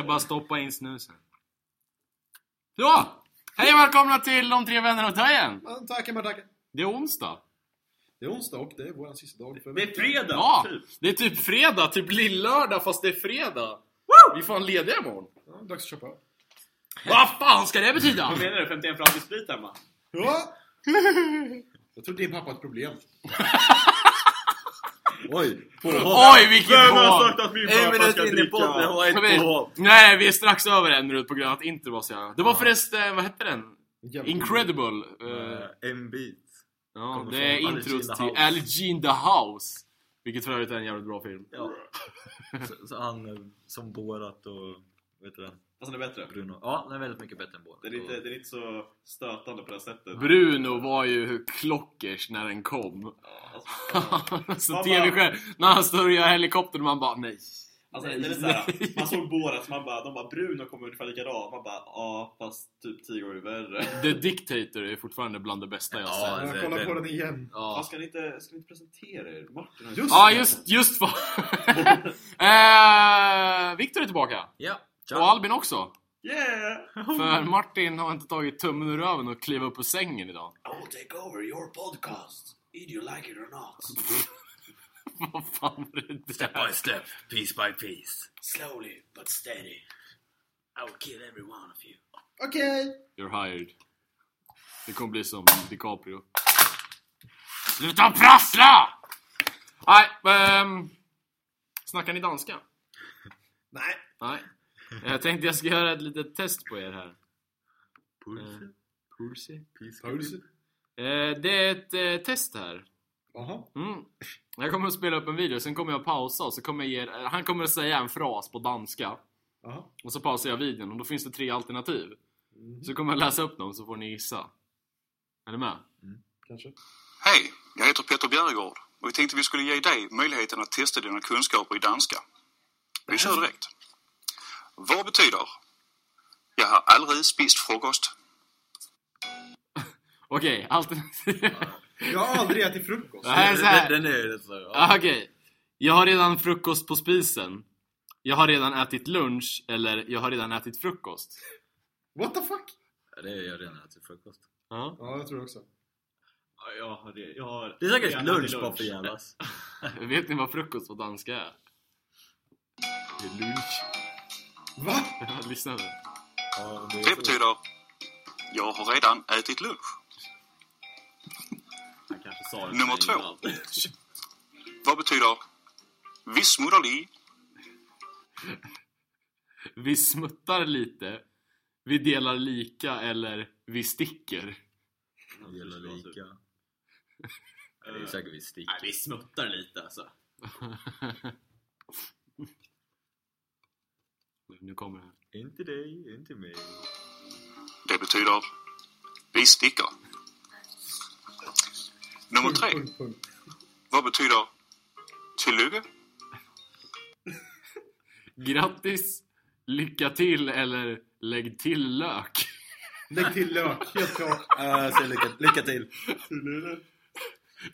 Jag ska bara stoppa in snusen. Ja! Hej och välkomna till De tre vännerna och Tajen! Ja, tackar, men tackar. Det är onsdag. Det är onsdag och det är vår sista dag för Det är fredag! Ja! Typ. Det är typ fredag, typ lillördag fast det är fredag. Vi är fan lediga imorgon. Ja, dags att köpa. Vad fan ska det betyda? Vad menar du? 51 fransk sprit hemma? Ja! Jag tror din pappa har ett problem. Oj! Oj vilket Vem har på! sagt att min pappa minut ska in i dricka? jag Vi- ett påhopp. Nej, vi är strax över en minut på grund av att intro var så jävla... Det var förresten, vad hette den? Jävligt Incredible. Eh, En bit. ja, kommer det är introt till G in the House. Vilket för övrigt är en jävligt bra film. Ja. Så, så han eh, som Borat och... Vet du det? Alltså den är bättre. Bruno. Ja, den är väldigt mycket bättre än Borat. Det är inte, det är inte så stötande på det sättet. Bruno var ju klockers när den kom. Alltså, så tv-själv, när han står och gör helikoptern, man bara nej. alltså, det är såhär, man såg Borat, man bara, de bara Bruno kommer ungefär likadan. Man bara, ja fast typ 10 gånger värre. The Dictator är fortfarande bland det bästa jag har Ja, sett. Jag kollar på den igen. Ja. Ja, Ska, ni inte, ska ni inte presentera er? Martin har Just ja just, just vad... eh, Viktor är tillbaka. Ja. Och Albin också. Yeah! För Martin har inte tagit tummen ur röven och klivit upp på sängen idag. I will take over your podcast. Either you like it or not. Vad fan var det Step där? by step, piece by piece. Slowly but steady. I will kill every one of you. Okej! You're hired. Det kommer bli som DiCaprio. Sluta prassla! Nej, ehm... Snackar ni danska? Nej. Nej. Jag tänkte jag ska göra ett litet test på er här. Eh, Pulse. Pulse? Eh, det är ett eh, test här. Jaha. Mm. Jag kommer att spela upp en video, sen kommer jag pausa och så kommer jag ge er, han kommer att säga en fras på danska. Jaha. Och så pausar jag videon och då finns det tre alternativ. Så kommer jag läsa upp dem så får ni gissa. Är ni med? Kanske. Hej, jag heter Peter Bjerregård och vi tänkte vi skulle ge dig möjligheten att testa dina kunskaper i danska. Vi kör direkt. Vad betyder Jag har aldrig spist frukost? Okej, alternativ... Jag har aldrig ätit frukost. Nej, så här. Den, den är rätt så... Ja. Ah, Okej. Jag har redan frukost på spisen. Jag har redan ätit lunch, eller jag har redan ätit frukost. What the fuck? Det är jag redan ätit frukost. Ja. Ja, jag tror också. Ja, jag har det. Jag har Det är säkert lunch bara för jävlas. Vet ni vad frukost på danska är? Det är lunch. Va? Ja, Lyssna nu. Ja, det är Det så. betyder Jag har redan ätit lunch. Nummer två. Vad betyder Vi smuddar li? Vi smuttar lite. Vi delar lika, eller vi sticker. Det gäller lika. Det är säkert vi stick. Nej, vi smuttar lite alltså. Nu kommer det här. Inte dig, inte mig. Det betyder Vi sticker. Nummer tre. Punkt, punkt. Vad betyder Tillykke? Grattis, lycka till eller lägg till lök. Lägg till lök, helt klart. Uh, så lycka, lycka till.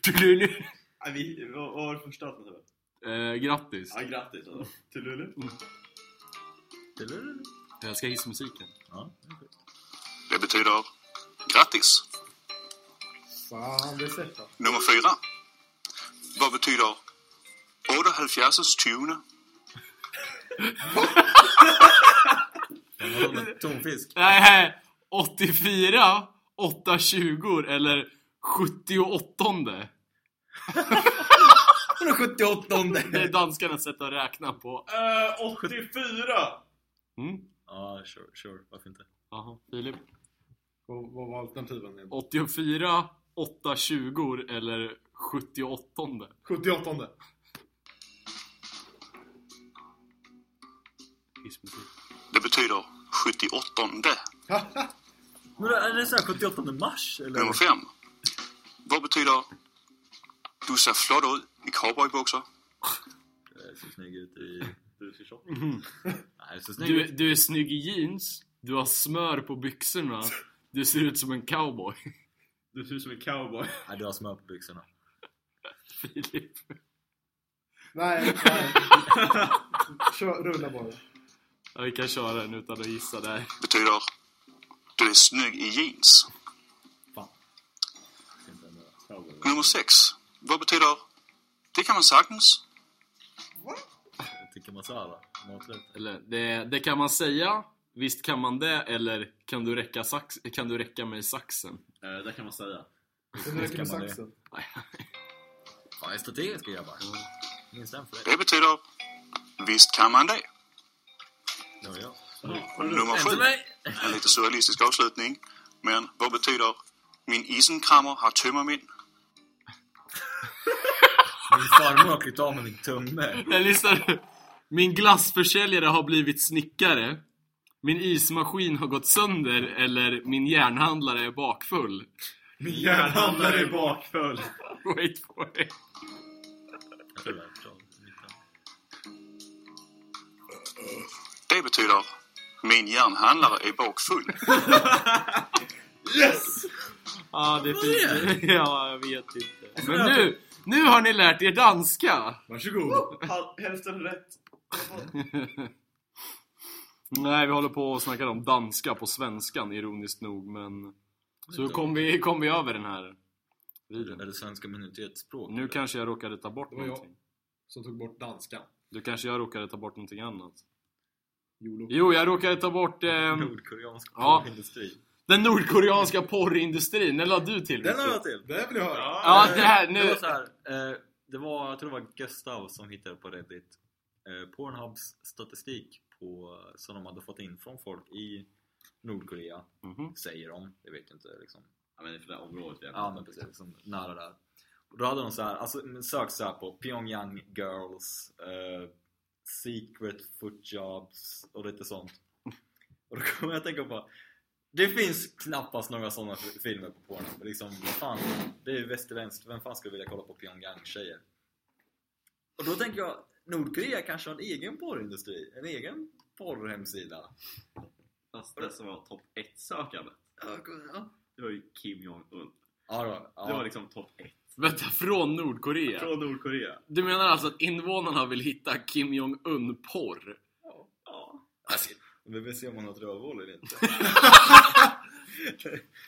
Tululu. Nej, vi, vad var det första alternativet? Eh, grattis. Ja, grattis alltså. Tululu. Jag ska hissa musiken. Ja, Det betyder Grattis. Fan, det sätter. Nummer fyra. Vad betyder 78 tjuna? Tonfisk. Nej, 84, 820 eller 78. Vadå 78? Det är danskarnas sätt att räkna på. Eh, uh, 84! Mm. Ja, sure, sure. Varför inte? Jaha, Filip? Vad var alternativen? 84, 8 20 eller 78 78 Det betyder 78 Men är det såhär 78 mars? Eller? Nummer 5 Vad betyder Du ser flott ut i cowboyboxer? Jag ser snygg ut i duschshorts mm. du, du är snygg i jeans. Du har smör på byxorna. Du ser ut som en cowboy. Du ser ut som en cowboy. Nej, du har smör på byxorna. Filip. Nej, nej. Kör, rulla bara. Ja, vi kan köra den utan att gissa där. Betyder, du är snygg i jeans. Fan. Nummer 6. Vad betyder, det kan man sagtens. Jag tycker masala. Maträtt. Eller, det, det kan man säga. Visst kan man det, eller kan du räcka, sax, kan du räcka mig saxen? Eh, det kan man säga. Kan man det. saxen. Fan, jag är strategiska grabbar. Minst en för dig. Det betyder, visst kan man det. Det var jag. Nummer En 7. till mig! En lite surrealistisk avslutning. Men vad betyder, min isenkrammer har tømmermænd. Min farmor har klippt av med min tumme. Jag lyssnar. Min glassförsäljare har blivit snickare. Min ismaskin har gått sönder, eller min järnhandlare är bakfull. Min järnhandlare är bakfull. Wait for it. Det betyder, min järnhandlare är bakfull. Yes! Ja, det är fint. Ja, jag vet inte. Men nu, nu har ni lärt er danska! Varsågod. Hälften rätt. Nej, vi håller på och snackar om danska på svenskan, ironiskt nog, men... Så kom vi, kom vi över den här Är videon. det svenska minoritetsspråk? Nu kanske jag råkade ta bort Det var jag. någonting. Som tog bort danskan. Du kanske jag råkade ta bort någonting annat. Jo, jag råkade ta bort eh, Nordkoreansk Ja. industri. den nordkoreanska porrindustrin. Den la du till, Den har Victor. jag till! Det vill jag höra. Ja, det här, nu... Det var så här, eh, det var, jag tror det var Gustav som hittade på Reddit eh, Pornhubs statistik på, som de hade fått in från folk i Nordkorea, Mhm. säger de, det vet jag inte liksom. Ja men det är för det området vi är. Ja men precis, liksom, nära där. Och då hade de så här, alltså sök så här på Pyongyang girls, eh, secret foot jobs och lite sånt. Och då kommer jag att tänka på det finns knappast några sådana filmer på Pornhub. Liksom, vad fan, det är västerländskt. Vem fan skulle vilja kolla på Pyongyang-tjejer? Och då tänker jag, Nordkorea kanske har en egen porrindustri? En egen porrhemsida? Fast det som var topp 1 sökandet. Ja, ja. Det var ju Kim Jong-Un. Ja, det var, ja. Det var liksom topp 1. Vänta, från Nordkorea? Från Nordkorea. Du menar alltså att invånarna vill hitta Kim Jong-Un-porr? Ja. Alltså, vi vill se om han har ett rövhål eller inte.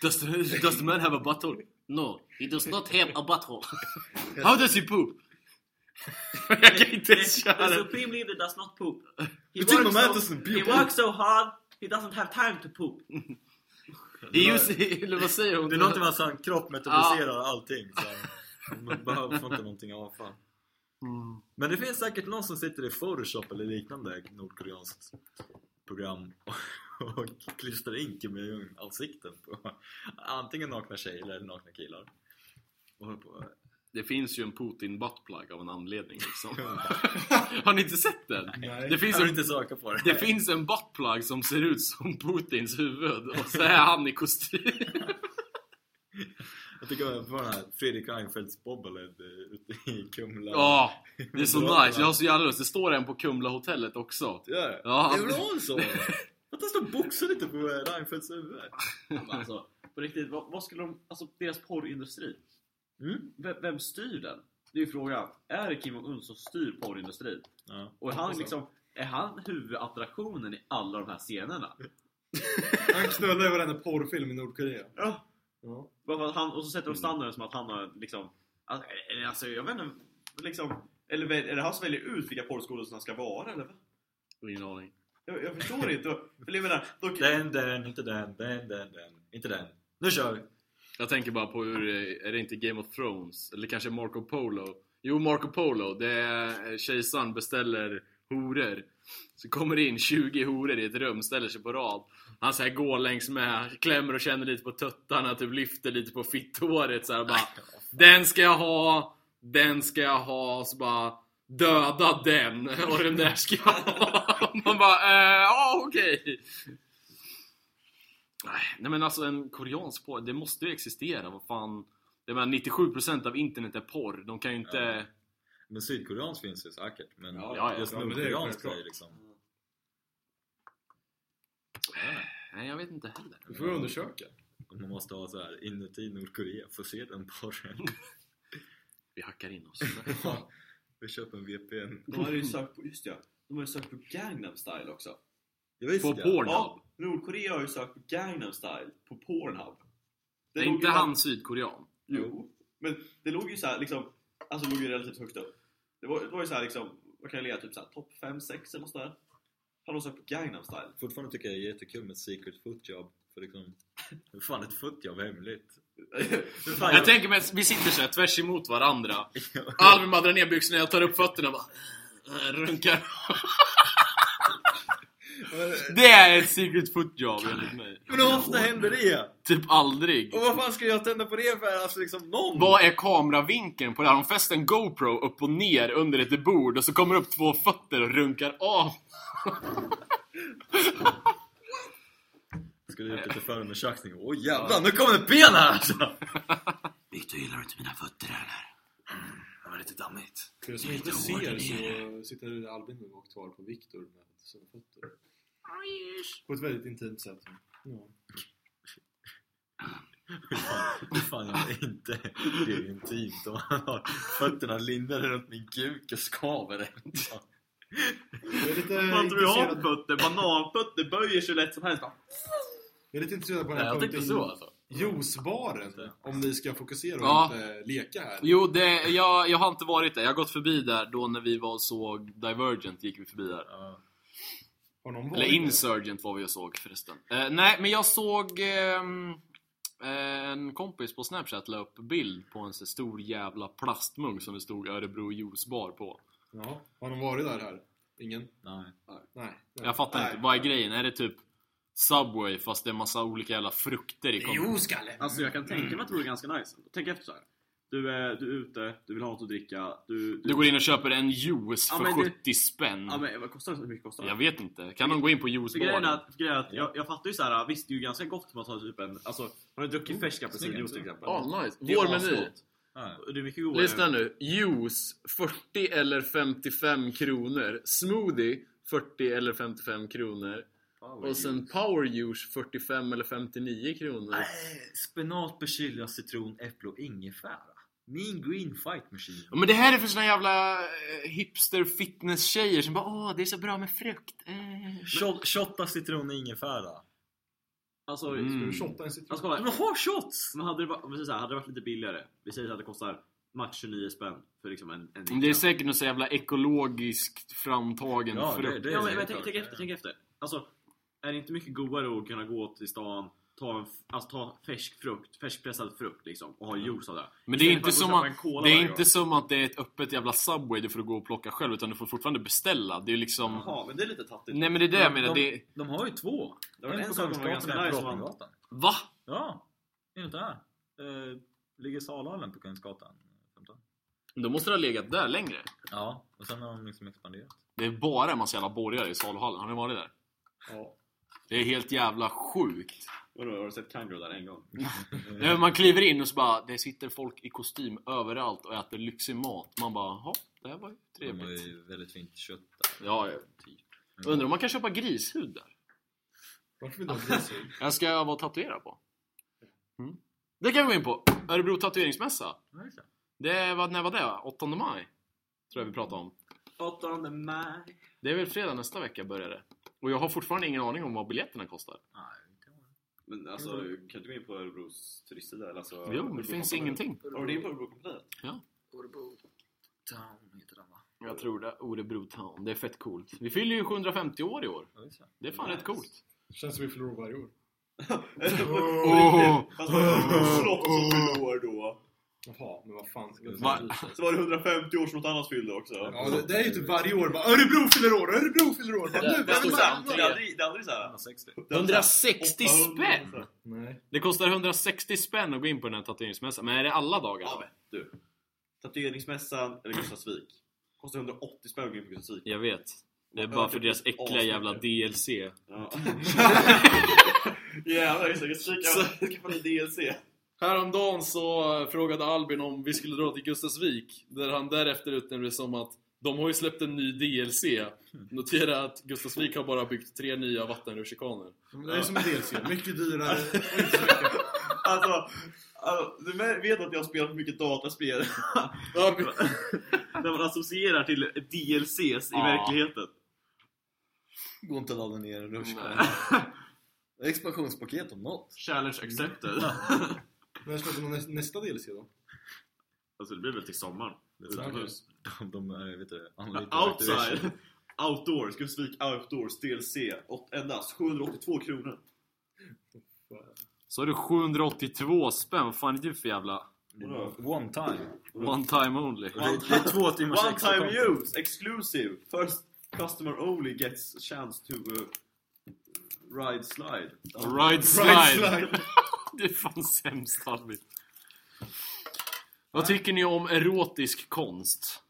Does the, does the man have a butthole? No, he does not have a butthole. How does he poop? jag kan inte ens köra den. supreme leader does not poop. He man doesn't he works so hard, he doesn't have time to poop. Use, eller vad säger hon? Det är någonting med att hans kropp metaboliserar allting. Så man behöver inte någonting avfall. Mm. Men det finns säkert någon som sitter i Photoshop eller liknande nordkoreanskt program och, och klistrar in Kim Jong-ansikten på antingen nakna tjejer eller nakna killar. Och håller på. Det finns ju en Putin buttplug av en anledning liksom. Har ni inte sett den? Nej. Det finns Jag en, inte söka på det. det finns en buttplug som ser ut som Putins huvud och så är han i kostym. Jag tycker på den här Fredrik Reinfeldts bobblehead eh, ute i Kumla. Ja, det är så nice. Jag har så jävla lust. Det står en på Kumla hotellet också. Det gör det? Ja. Vill ha en sån! Att han står och boxar lite på eh, Reinfeldts huvud. Alltså, på riktigt, vad, vad skulle de, alltså deras porrindustri, Mm. vem, vem styr den? Det är ju frågan. Är det Kim Jong-Un som styr porrindustrin? Ja. Och är han liksom, är han huvudattraktionen i alla de här scenerna? Han knullar ju varenda porrfilm i Nordkorea. Ja. Ja. Han, och så sätter de standarden som att han har liksom, alltså, alltså jag vet inte, liksom, eller är det han som väljer ut vilka porrskådisarna ska vara eller? vad? Ingen aning. Jag, jag förstår inte. För jag menar, då, Den, den, inte den, den, den, den, inte den. Nu kör vi! Jag tänker bara på hur, eh, är det inte Game of Thrones? Eller kanske Marco Polo? Jo, Marco Polo. Det är kejsaren beställer horor. Så kommer det in 20 horor i ett rum, ställer sig på rad. Han så här går längs med, klämmer och känner lite på tuttarna, typ lyfter lite på fitthåret så här bara Den ska jag ha, den ska jag ha, så bara Döda den och den där ska jag ha. Man bara, eh, ja okej. Okay. Nej men alltså en koreansk porr, det måste ju existera, vad fan. Det var 97% av internet är porr. De kan ju inte... Ja. Men sydkoreanskt finns det säkert. Men Ja, ja, just ja, det är ju liksom... Nej, jag vet inte heller. Det får undersöka. Man måste ha så här inuti Nordkorea för att se den porren. Vi hackar in oss. Vi köper en VPN. De har ju sökt på, just ja, de har ju sökt på Gangnam style också. Jag visste På det. Pornhub. Ja, Nordkorea har ju sökt på Gangnam style på Pornhub. Det är inte ju han sydkorean. Jo, men det låg ju så här liksom, alltså det låg ju relativt högt upp. Det var, det var ju så här liksom, vad kan jag ligga, typ såhär topp 5, 6 eller nåt sånt där. Har de sökt på Gangnam style? Fortfarande tycker jag det är jättekul med secret footjob. För liksom... Hur fan är ett footjob hemligt? Fan Jag tänker mig, vi sitter såhär tvärs emot varandra. Albin bara drar ner byxorna, jag tar upp fötterna och bara... Runkar. Det är ett secret foot job enligt mig. Men hur ofta händer det? Typ aldrig. Och vad fan ska jag tända på det för? Alltså liksom någon? Vad är kameravinkeln på det här? De fäster en GoPro upp och ner under ett bord och så kommer upp två fötter och runkar av. Ska du ut lite förundersökning? Åh jävlar, nu kommer det ben här alltså! Victor, gillar du inte mina fötter eller? Mm, det var lite dammigt. För er som inte ser så sitter Albin och tar på Viktor med sina fötter. På ett väldigt intimt sätt. Ja. Hur fan, hur fan är det inte det är intimt om man har fötterna lindade runt min kuk och skaver? Jag lite Fan tror du har fötter? Bananfötter böjer sig lätt som helst. jag är lite intresserad på den Nej, här jag tänkte punkten. så alltså. Juicebaren. Om ni ska fokusera och Ja. inte leka här. Jo, det, jag, jag har inte varit där. Jag har gått förbi där då när vi var och såg Divergent gick vi förbi där. Ja. Varit Eller? Insurgent var vi och såg förresten. Eh, nej, men jag såg ehm, en kompis på Snapchat la upp bild på en så stor jävla plastmugg som det stod Örebro Juicebar på. Ja. Har någon varit där här? Ingen? Nej. Nej. Nej. Jag fattar Nej. inte, vad är grejen? Är det typ Subway fast det är massa olika jävla frukter i kom- Skalle! Alltså jag kan tänka mig att det vore ganska nice. Tänk efter så här. Du är, du är ute, du vill ha något att dricka. Du, du, Du går in och köper en juice Ja, för men det- 70 spänn. Ja men vad kostar det? Hur mycket kostar det? Jag vet inte. Kan de gå in på juicebaren? grejen är att jag, jag fattar ju såhär, visst det är ju ganska gott om man tar typ en, alltså har du druckit färsk apelsinjuice till exempel? Ja, nice. Det är Vår meny. Det är mycket godare. Lyssna nu. Juice 40 eller 55 kronor. Smoothie 40 eller 55 kronor. Och sen power juice 45 eller 59 kronor. Nej, Spenat, persilja, citron, äpple och ingefära. Min green fight machine. Ja, men det här är för såna jävla eh, hipster fitness tjejer som bara åh det är så bra med frukt. Eh. Shot- Shotta citron och ingefära. Alltså, Mm. Ska du shotta en citron? alltså kolla. Men ha shots! Men hade det, varit, om vi säger så här, hade det varit lite billigare, vi säger att det kostar max 29 spänn för liksom en, en Men Det är säkert någon så jävla ekologiskt framtagen Ja, det- frukt. det- Ja men, men tänk, tänk efter, tänk efter. Alltså, är det inte mycket godare att kunna gå till stan, ta, en, alltså, ta färsk frukt, färskpressad frukt liksom, och ha juice av det? Men det är inte som att, det är inte som att det är ett öppet jävla Subway du får gå och plocka själv utan du får fortfarande beställa. Det är liksom... Jaha, men det är lite tattigt. Nej men det är det jag menar. de, Det... de har ju två. Det var en en på Kungsgatan och en på. Va? Ja, är det inte här? Eh, ligger Salhallen på Kungsgatan. 15. Då måste det ha legat där längre. Ja, och sen har de liksom expanderat. Det är bara en massa jävla borgare i saluhallen. Har ni varit där? Ja. Det är helt jävla sjukt. Vadå, har du sett Kangro där en gång? Ja, Man kliver in och så bara, det sitter folk i kostym överallt och äter lyxig mat. Man bara, ja, det här var ju De har trevligt. ju väldigt fint kött där. Ja, typ. Undrar om man kan köpa grishud där? Varför vill du ha grishud? Jag ska vara tatuerad på. Mm. Det kan vi gå in på. Örebro tatueringsmässa. Det. Det var, när var det? 8 maj? Tror jag vi pratade om. 8 maj. Det är väl fredag nästa vecka börjar det. Och jag har fortfarande ingen aning om vad biljetterna kostar. Nej. Men alltså, kan du inte gå in på Örebros turistsida? Alltså, Jo, men det Örebro finns ingenting. Har du det in på Örebrokompaniet? Örebro Town heter den va? Jag tror det. Örebro Town. Det är fett coolt. Vi fyller ju 750 år i år. Ja, det. Det är fan Nice. rätt coolt. Känns som vi förlorar varje år. Åh! Fast var det slott som fyllde år då? Jaha, men vad fan. ska Va? jag Så var det 150 år som något annat fyllde också. Ja, det, det är ju typ varje år bara Örebro fyller år, Örebro fyller år. Bara, nu, Det är aldrig- det? det är aldrig, det är aldrig såhär... 160. 160 spänn! Nej. Det kostar 160 spänn att gå in på den här tatueringsmässan. Men är det alla dagar? Ja men du. Tatueringsmässan eller Gustavsvik. Kostar 180 spänn att gå in på Gustavsvik. Jag vet. Det är bara för deras äckliga jävla DLC. Ja. Jävlar just det, Gustavsvik ska få en DLC. Häromdagen så frågade Albin om vi skulle dra till Gustavsvik Där han därefter utnämnde det som att De har ju släppt en ny DLC Notera att Gustavsvik har bara byggt tre nya vattenrutschkanor Det är som en DLC, mycket dyrare och inte så mycket. Alltså, alltså, du vet att jag har spelat mycket dataspel där man associerar till DLCs i Ja. verkligheten. Går inte att ladda ner en. Nej. Expansionspaket om något. Challenge accepted. När släpper de nä- nästa DLC då? alltså det blir väl till sommaren. Det är Utomhus. de, de är, vet du, Outside! Outdoors, Gustavsvik Outdoors DLC. Endast 782 kronor. Så har du 782 spänn, vad fan är du för jävla One time. one time only? Det är, det är två timmars One time content. use, exclusive. First customer only gets chance to uh, ride slide. Ride slide! det är fan sämst Albin. Vad tycker ni om erotisk konst?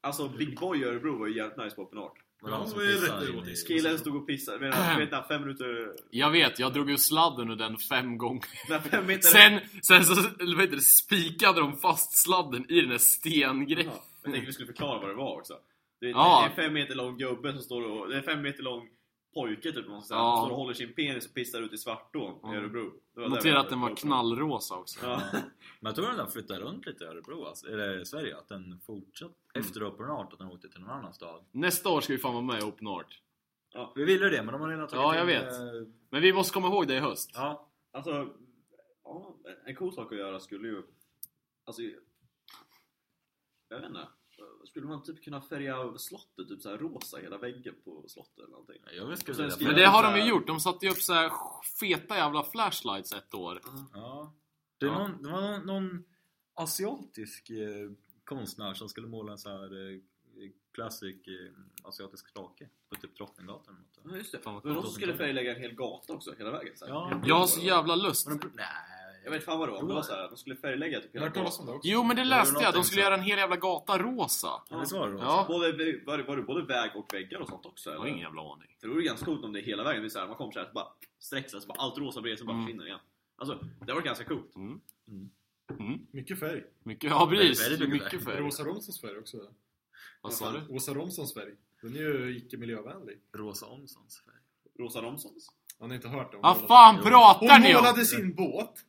Alltså Big Boy i Örebro var ju jävligt nice på open art. Men han som Ja, det är pissar rätt in i- erotiskt. Killen stod och pissade, vet vet han, fem minuter... Jag vet, jag drog ju sladden ur den fem gånger. Fem meter... Sen, sen så heter det, spikade de fast sladden i den där stengrejen. Ja, jag tänkte vi skulle förklara vad det var också. Det är, Ja. det är en fem meter lång gubbe som står och... Det är fem meter lång pojke typ, man ska säga. Ja. Står och håller sin penis och pissar ut i Svartån Ja. i Örebro. Notera att den var knallrosa också. Ja. Men jag tror den flyttade runt lite i Örebro, alltså, eller i Sverige. Att den fortsatt efter Open Art, att den åkte till någon annan stad. Nästa år ska vi fan vara med i Open Art. Vi ville det, men de har redan tagit Ja, jag vet. eh, Men vi måste komma ihåg det i höst. Ja, Alltså, ja, en cool sak att göra skulle ju... Alltså, jag vet inte. Skulle man typ kunna färga slottet typ så här rosa, hela väggen på slottet eller någonting? jag vilja- skriver Men det har de ju gjort. De satte ju upp så här feta jävla flashlights ett år. Ja. Det, Ja. någon, det var någon, någon asiatisk eh, konstnär som skulle måla en så här eh, classic eh, asiatisk stake på typ Drottninggatan eller något. Ja, just det. Fan, var coolt. som skulle färglägga en hel gata också, hela vägen. Så här. Ja. Jag har så jävla lust. Men de, nej, Jag vet fan vad det var, men det var såhär, de skulle färglägga typ Jag hela har hört talas om gatan. det också. Jo men det läste jag. De skulle så. göra en hel jävla gata rosa. Ja, det var det då. Ja. Både, var, det, var det både väg och väggar och sånt också? Jag har ingen jävla aning. För det vore ganska coolt om det är hela vägen, det är så här, man kommer såhär, så bara sträcks så bara allt rosa bredvid så bara Mm. försvinner igen. Alltså, det var ganska coolt. Mm. Mm. Mm. Mycket färg. Mycket, ja precis. Väldigt mycket färg. Åsa Romsons färg också. Vad sa du? Åsa Romsons färg. Den är ju icke miljövänlig. Rosa Omsons färg. Rosa Romsons. Har ni inte hört det? Hon Vad målade- fan pratar Hon ni om? målade sin båt!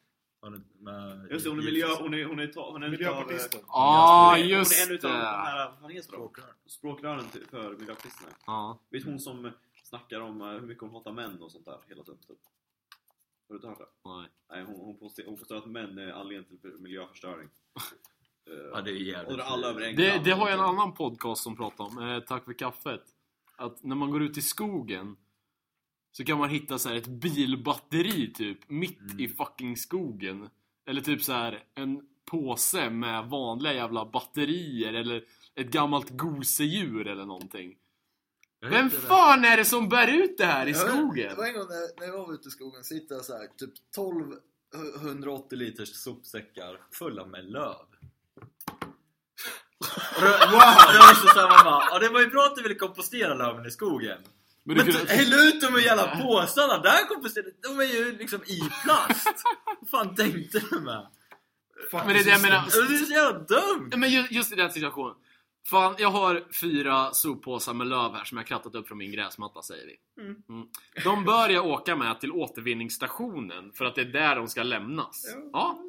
Har ni- med- Just det, hon är miljö, hon är, hon är, ta, hon är Miljöpartisten. Ja, hon är, just Hon är en utav de här, vad heter de? Språkrör. Språkrören för miljöpartisterna. Ja. Vet hon som snackar om eh, hur mycket hon hatar män och sånt där hela tiden? Typ. Har du inte hört det? Nej. Nej, hon, hon, påstår, hon påstår att män är anledningen till miljöförstöring. Eh, Ja, det är jävligt. och det är alla över Det, det har jag en annan podcast som pratar om, eh, Tack för kaffet. Att när man går ut i skogen så kan man hitta så här ett bilbatteri typ, mitt Mm. i fucking skogen. Eller typ så här en påse med vanliga jävla batterier eller ett gammalt gosedjur eller någonting. Vem heter det. fan är det som bär ut det här i Jag vet- skogen? Det var en gång när, när jag var ute i skogen, så hittade jag så här, typ 12 180 liters sopsäckar fulla med löv. wow! Det var så såhär, man bara, ja, det var ju bra att du ville kompostera löven i skogen. Men Men kunde... häll ut dem i jävla påsarna! Där komposterar De är ju liksom i plast! Vad fan tänkte du med? Men det är det jag menar. Det är så jävla dumt! Men ju- just i den situationen. Fan, jag har fyra soppåsar med löv här som jag krattat upp från min gräsmatta säger vi. Mm. Mm. De bör jag åka med till återvinningsstationen för att det är där de ska lämnas. Ja.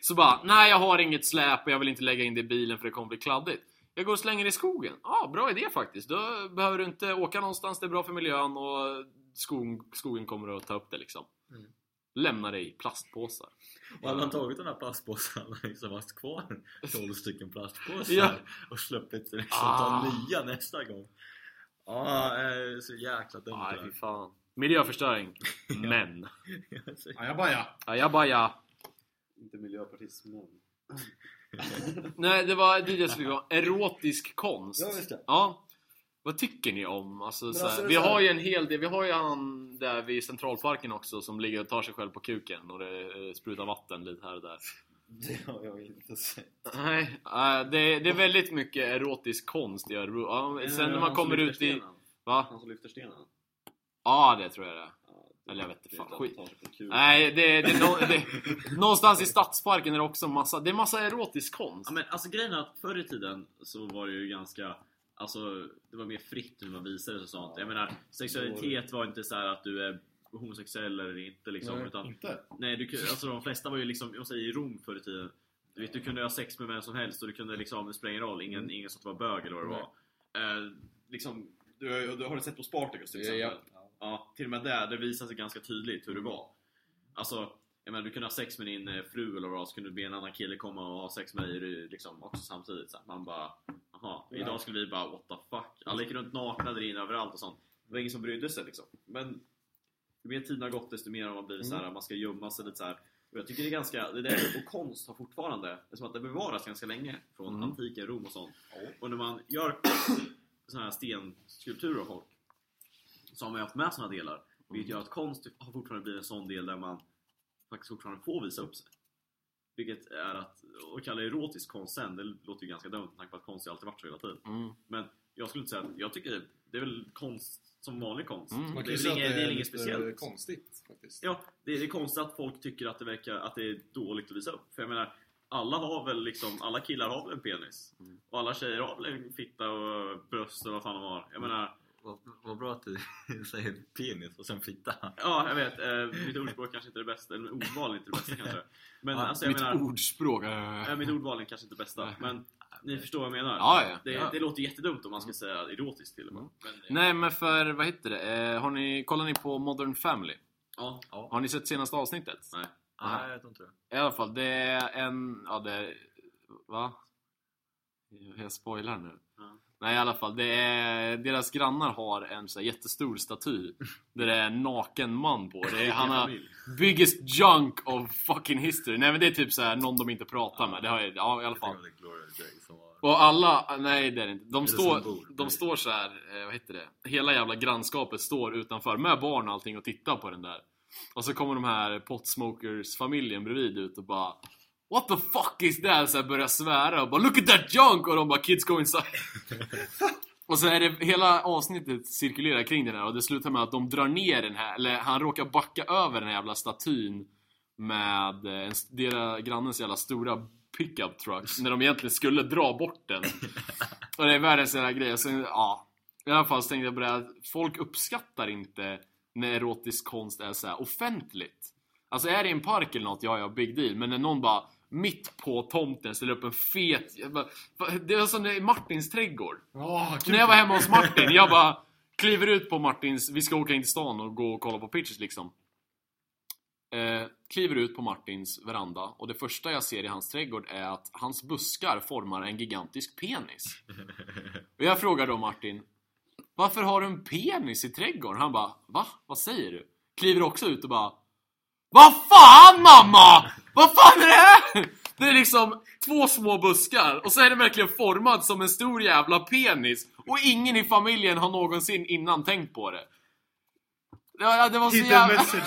Så bara, nej jag har inget släp och jag vill inte lägga in det i bilen för det kommer bli kladdigt. Jag går och slänger i skogen. Ja, bra idé faktiskt. Då behöver du inte åka någonstans, det är bra för miljön och skogen, skogen kommer att ta upp det liksom. Mm. Lämna det i plastpåsar. Och hade han tagit den här plastpåsen och liksom haft kvar 12 stycken plastpåsar Ja. och sluppit liksom Ah. ta nya nästa gång. Ja, eh, så jäkla dumt Nej, det fan. Miljöförstöring. Men. Ajabaja! Ja, jag bara ja. Inte miljöpartism, men... Nej, det var det jag skulle vara. Erotisk konst. Ja, visst det. Ja. Vad tycker ni om? Alltså, så här, alltså, vi så här- har ju en hel del, vi har ju han där vid Centralparken också som ligger och tar sig själv på kuken och det eh, sprutar vatten lite här och där. Det har jag inte sett. Nej, eh, det, det är väldigt mycket erotisk konst i Örebro. Ja, sen när man kommer ut i... Va? Han som lyfter stenen. Ja, det tror jag det Fan, skit. Nej, det, det, nå- det, någonstans i Stadsparken är det också massa, det är massa erotisk konst. Ja, men alltså grejen är att förr i tiden så var det ju ganska Alltså det var mer fritt hur man visade sig och sånt. Jag menar sexualitet var inte så här att du är homosexuell eller inte liksom. Nej, utan, Inte? nej, du, alltså de flesta var ju liksom, jag säger i Rom förr i tiden. Du, vet, du kunde ha sex med vem som helst och du kunde liksom, det spelar ingen roll, ingen, ingen sa att du var bög eller vad det var. Eh, liksom, du, har- du har du sett på Spartacus till exempel? Ja. Ja, till och med där, det visar sig ganska tydligt hur det var. Alltså, jag menar, du kunde ha sex med din eh, fru eller vad, så kunde du be en annan kille komma och ha sex med dig liksom, också samtidigt. Så man bara, aha, idag skulle vi bara what the fuck. Alla gick runt nakna där inne överallt och sånt. Det var ingen som brydde sig liksom. Men ju mer tiden har gått desto mer har man blivit så här, man ska gömma sig lite så här. Och jag tycker det är ganska, det där och konst har fortfarande, det är som att det bevaras ganska länge från Mm. antiken Rom och sånt. Och när man gör såna här stenskulpturer av folk så har man ju haft med såna delar. Vilket gör att konst har fortfarande blivit en sån del där man faktiskt fortfarande får visa upp sig. Vilket är att, och kalla det erotisk konst sen, det låter ju ganska dumt med tanke på att konst har alltid varit så hela tiden. Mm. Men jag skulle inte säga att, jag tycker det är väl konst som vanlig konst. Mm. Man Det kan ju är inget, det är inget speciellt. konstigt faktiskt. Ja, det är, det är konstigt att folk tycker att det, verkar, att det är dåligt att visa upp. För jag menar, alla har väl liksom, alla killar har väl en penis? Mm. Och alla tjejer har väl en fitta och bröst och vad fan de har. Jag menar, Vad, vad bra att du säger penis och sen fitta. ja jag vet, eh, mitt ordspråk kanske inte är det bästa, eller ordval är inte det bästa kanske. Men Ja, alltså jag Mitt menar, ordspråk. äh. äh, mitt ordval är kanske inte det bästa. Men ni förstår vad jag menar. Ja, ja. Det, ja. det låter jättedumt om man ska säga erotiskt till och med. Men, eh, Nej men för, vad heter det? Eh, har ni, kollar ni på Modern Family? Ja, Har ni sett senaste avsnittet? nej. Nej, jag tror inte det. I alla fall, det är en... Ja, det. Va? Jag spoilar nu. Nej i alla fall, det är, deras grannar har en så jättestor staty Där det är en naken man på. Det är, han har biggest junk of fucking history. Nej men det är typ så här någon de inte pratar med. Det har ja i alla fall. Och alla, nej det är det inte. De står, de står så här, eh, vad heter det? Hela jävla grannskapet står utanför med barn och allting och tittar på den där. Och så kommer de här potsmokers familjen bredvid ut och bara What the fuck is that? Så här börjar svära och bara Look at that junk! Och de bara Kids go inside. och så är det hela avsnittet cirkulerar kring den här och det slutar med att de drar ner den här, eller han råkar backa över den här jävla statyn med eh, en, deras grannens jävla stora pickup truck när de egentligen skulle dra bort den. Och det är världens jävla grej. Sen, ja. I alla fall så tänkte jag på det att folk uppskattar inte när erotisk konst är så här offentligt. Alltså är det i en park eller något, ja ja, big deal. Men när någon bara mitt på tomten ställer upp en fet... bara- Det var som i Martins trädgård. Kul. När jag var hemma hos Martin, jag bara kliver ut på Martins, vi ska åka in till stan och gå och kolla på pitches liksom. Eh, kliver ut på Martins veranda och det första jag ser i hans trädgård är att hans buskar formar en gigantisk penis. Och jag frågar då Martin Varför har du en penis i trädgården? Han bara Va? Vad säger du? Kliver också ut och bara Vad fan mamma! Vad fan är det här? Det är liksom två små buskar och så är det verkligen formad som en stor jävla penis och ingen i familjen har någonsin innan tänkt på det. Det var, det var så jävla... message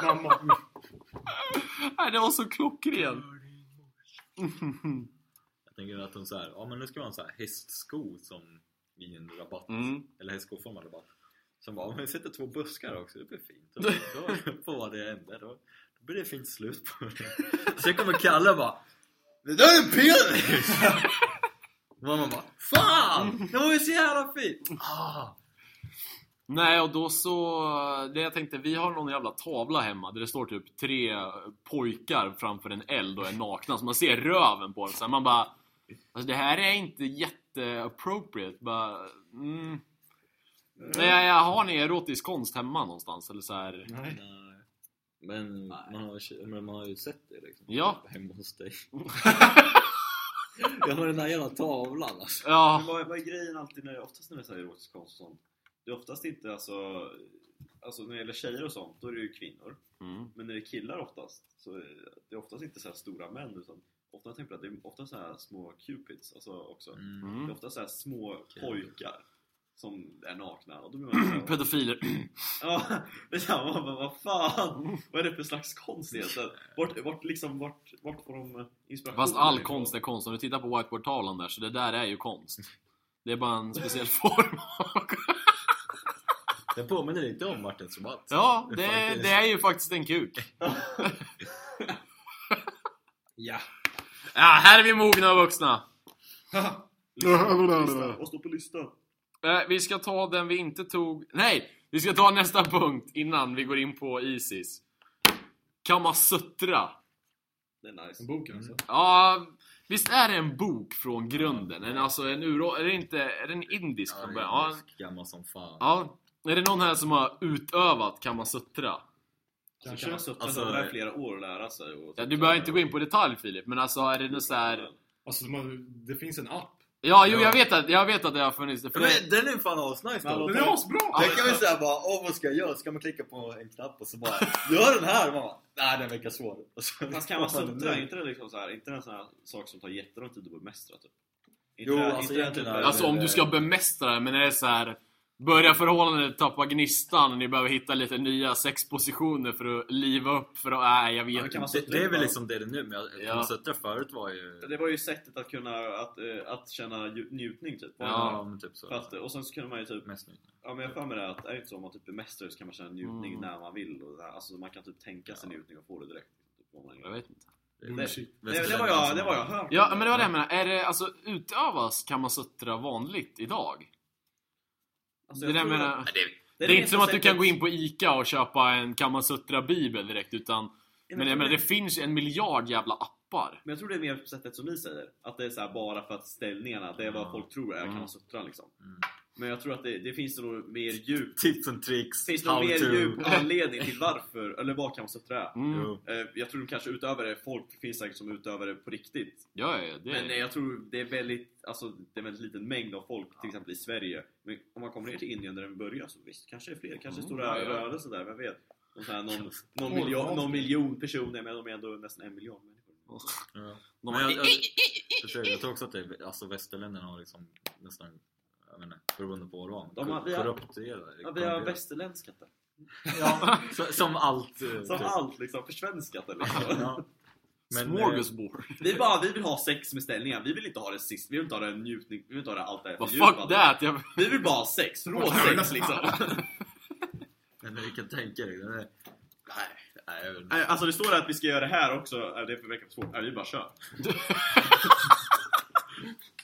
från mamma. Nej, det var så klockren. Jag tänker att hon såhär, ja men nu ska vi ha en sån här hästsko som i en rabatt. Mm. Eller hästskoformad rabatt. Som bara, om vi sätter två buskar också, det blir fint. Och då får vad det händer. Då, då blir det fint slut på det. Sen kommer Kalle och bara, det där är en penis! Mamma bara, fan! Det var ju så jävla fint! Ah. Nej, och då så... Det jag tänkte, vi har någon jävla tavla hemma där det står typ tre pojkar framför en eld och är nakna. Så man ser röven på dem. Så man bara... Alltså det här är inte jätte-appropriate. Bara... Mm. Nej, jag har ni erotisk konst hemma någonstans? Eller så här. Nej. Men man har, men man har ju sett det liksom. Ja. Hemma hos dig. Jag har den där jävla tavlan alltså. Men Ja. vad, vad är grejen alltid när det, oftast när det är så här erotisk konst och sånt? Det är oftast inte alltså, alltså när det gäller tjejer och sånt, då är det ju kvinnor. Mm. Men när det är killar oftast, så är det oftast inte så här stora män utan ofta jag tänker på att det är ofta så här små cupids alltså också. Det Mm. är ofta så här små pojkar som är nakna och då blir man så Pedofiler. Ja, det är så här, vad, fan? Vad är det för slags konst? Vart, vart, liksom, vart, vart får de inspiration? Fast all konst är konst. Om du tittar på whiteboardtavlan där, så det där är ju konst. Det är bara en speciell form. Den påminner lite om Martins rabatt. Ja, det, Faktiskt. det är ju faktiskt en kuk. Ja. Ja, här är vi mogna och vuxna. Vad står på listan? Eh, vi ska ta den vi inte tog... Nej! Vi ska ta nästa punkt innan vi går in på Isis. Kamasutra. Det är nice. Boken alltså. Ja, visst är det en bok från grunden? En, alltså en uro... Är det inte... Är det en indisk från det början? Ja, är gammal som fan. ja. Är det någon här som har utövat Kamasutra? Kanske suttit Alltså- där i flera år och lära sig. Och Ja, du behöver inte gå in på detalj Filip, men alltså är det något så här... Alltså det finns en app. Ja, jo jag vet att, jag vet att det har funnits... För Men det, den är fan asnice då. Den är asbra! Den kan vi säga bara, åh vad ska jag göra? Ska man klicka på en knapp och så bara, gör den här! Man bara, nej den verkar svår. Fast kan man sutra, är inte det liksom så här, inte en sån här sak som tar jättelång tid att bemästra typ? Inte Jo, det- alltså egentligen Alltså om du ska bemästra det, men är det så här. Börja förhållandet, tappa gnistan och ni behöver hitta lite nya sexpositioner för att liva upp för att... Nej, jag Ja, vet kan man inte. Det, det är väl liksom det det är nu, men jag, Ja. ja. Sutra förut var ju... Det var ju sättet att kunna, att, eh, att känna ju- njutning typ. Ja. men typ så. Att, och sen så kunde man ju typ, Mest nu. ja men jag har för mig det att är det inte så om man typ bemästrar det så kan man känna njutning Mm. när man vill och det. Alltså man kan typ tänka sig njutning och få det direkt. Typ, man Jag vet inte. Bullshit. det, det, var jag, det var jag hört. Ja, men det var det jag menade. Är det, alltså utövas Kamasutra vanligt idag? Alltså, det jag där menar... att- Det är, det inte som att du kan gå in på ICA och köpa en Kamasutra-bibel direkt, utan... Ja, Men jag menar, det det- finns en miljard jävla appar. Men jag tror det är mer på sättet som ni säger. Att det är så här bara för att ställningarna, det är vad folk tror är Mm. Kamasutra liksom. Mm. Men jag tror att det, det finns nog mer djup Tips and tricks, Finns how mer to. djup anledning till varför, eller vad Kamasutra är? Mm. Eh, Jag tror kanske utövar det, folk finns säkert som utövar det på riktigt. Ja, ja, det Men eh, jag tror det är väldigt, alltså det är en väldigt liten mängd av folk, till exempel i Sverige. Men om man kommer ner till Indien där den börjar så visst, kanske är fler. Kanske Mm, stora ja, ja. rörelser där, vem vet? Och så här, någon, någon, miljon, någon miljon personer, men de är ändå nästan en miljon människor. Ja. De jag, jag, jag, jag tror också att det, är- alltså västerländerna har liksom nästan, jag inte, beroende på vad de De har- vi har- korrupterade. Ja, vi har västerländskat det. Ja, som allt. eh, Som typ. allt liksom, försvenskat det liksom. Ja. Men, eh, Smorgasbord. Vi bara, vi vill ha sex med ställningar, vi vill inte ha det sist, vi vill inte ha det njutning, vi vill inte ha det allt det här Vad fördjupade. fuck that? Jag... Vi vill bara ha sex, rå sex liksom. Men du kan tänka dig. det är- Nej, nej, jag Alltså det står att vi ska göra det här också, är det verkar för svårt. Nej, vi bara kör.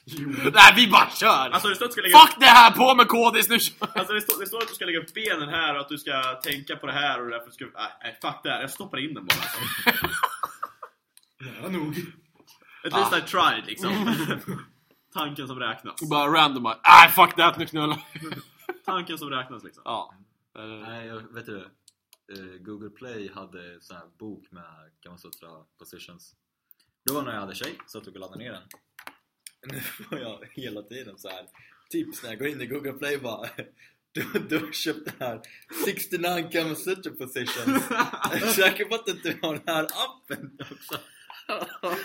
Nej, vi bara kör! Alltså det står att du ska lägga upp, Fuck det här, på med kodis nu! kör! alltså, det står, det står att du ska lägga upp benen här och att du ska tänka på det här och därför ska Nej, nej fuck det här, jag stoppar in den bara. Alltså. Ja, nog. At least I tried liksom. Tanken som räknas. Bara random nej fuck that nu knullar Tanken som räknas liksom. Ja. Eh, Nej, jag vet du? Eh, Google Play hade sån här bok med Kamasutra positions. Det var när jag hade tjej, så jag tog och laddade ner den. Nu får jag hela tiden så här tips när jag går in i Google Play bara du, du har köpt den här 69 Kamasutra positions. Jag är säker på att du inte har den här appen också.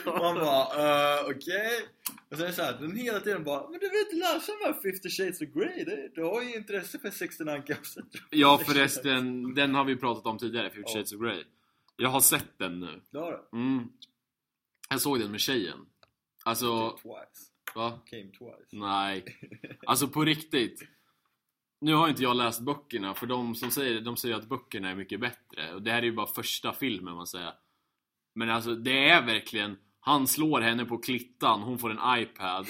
Man bara, uh, okej. Och sen så här, den hela tiden bara, men du inte läsa de här 50 shades of Grey? Det- Du har ju intresse för 69 Kamasutra Ja förresten, den har vi pratat om tidigare, Fifty Ja. Shades of Grey. Jag har sett den nu. Du har det? Mm. Jag såg den med tjejen. Alltså, Twice. va? Came twice. Nej. Alltså på riktigt. Nu har inte jag läst böckerna, för de som säger det, de säger att böckerna är mycket bättre. Och det här är ju bara första filmen man säger. Men alltså det är verkligen, han slår henne på klittan, hon får en iPad.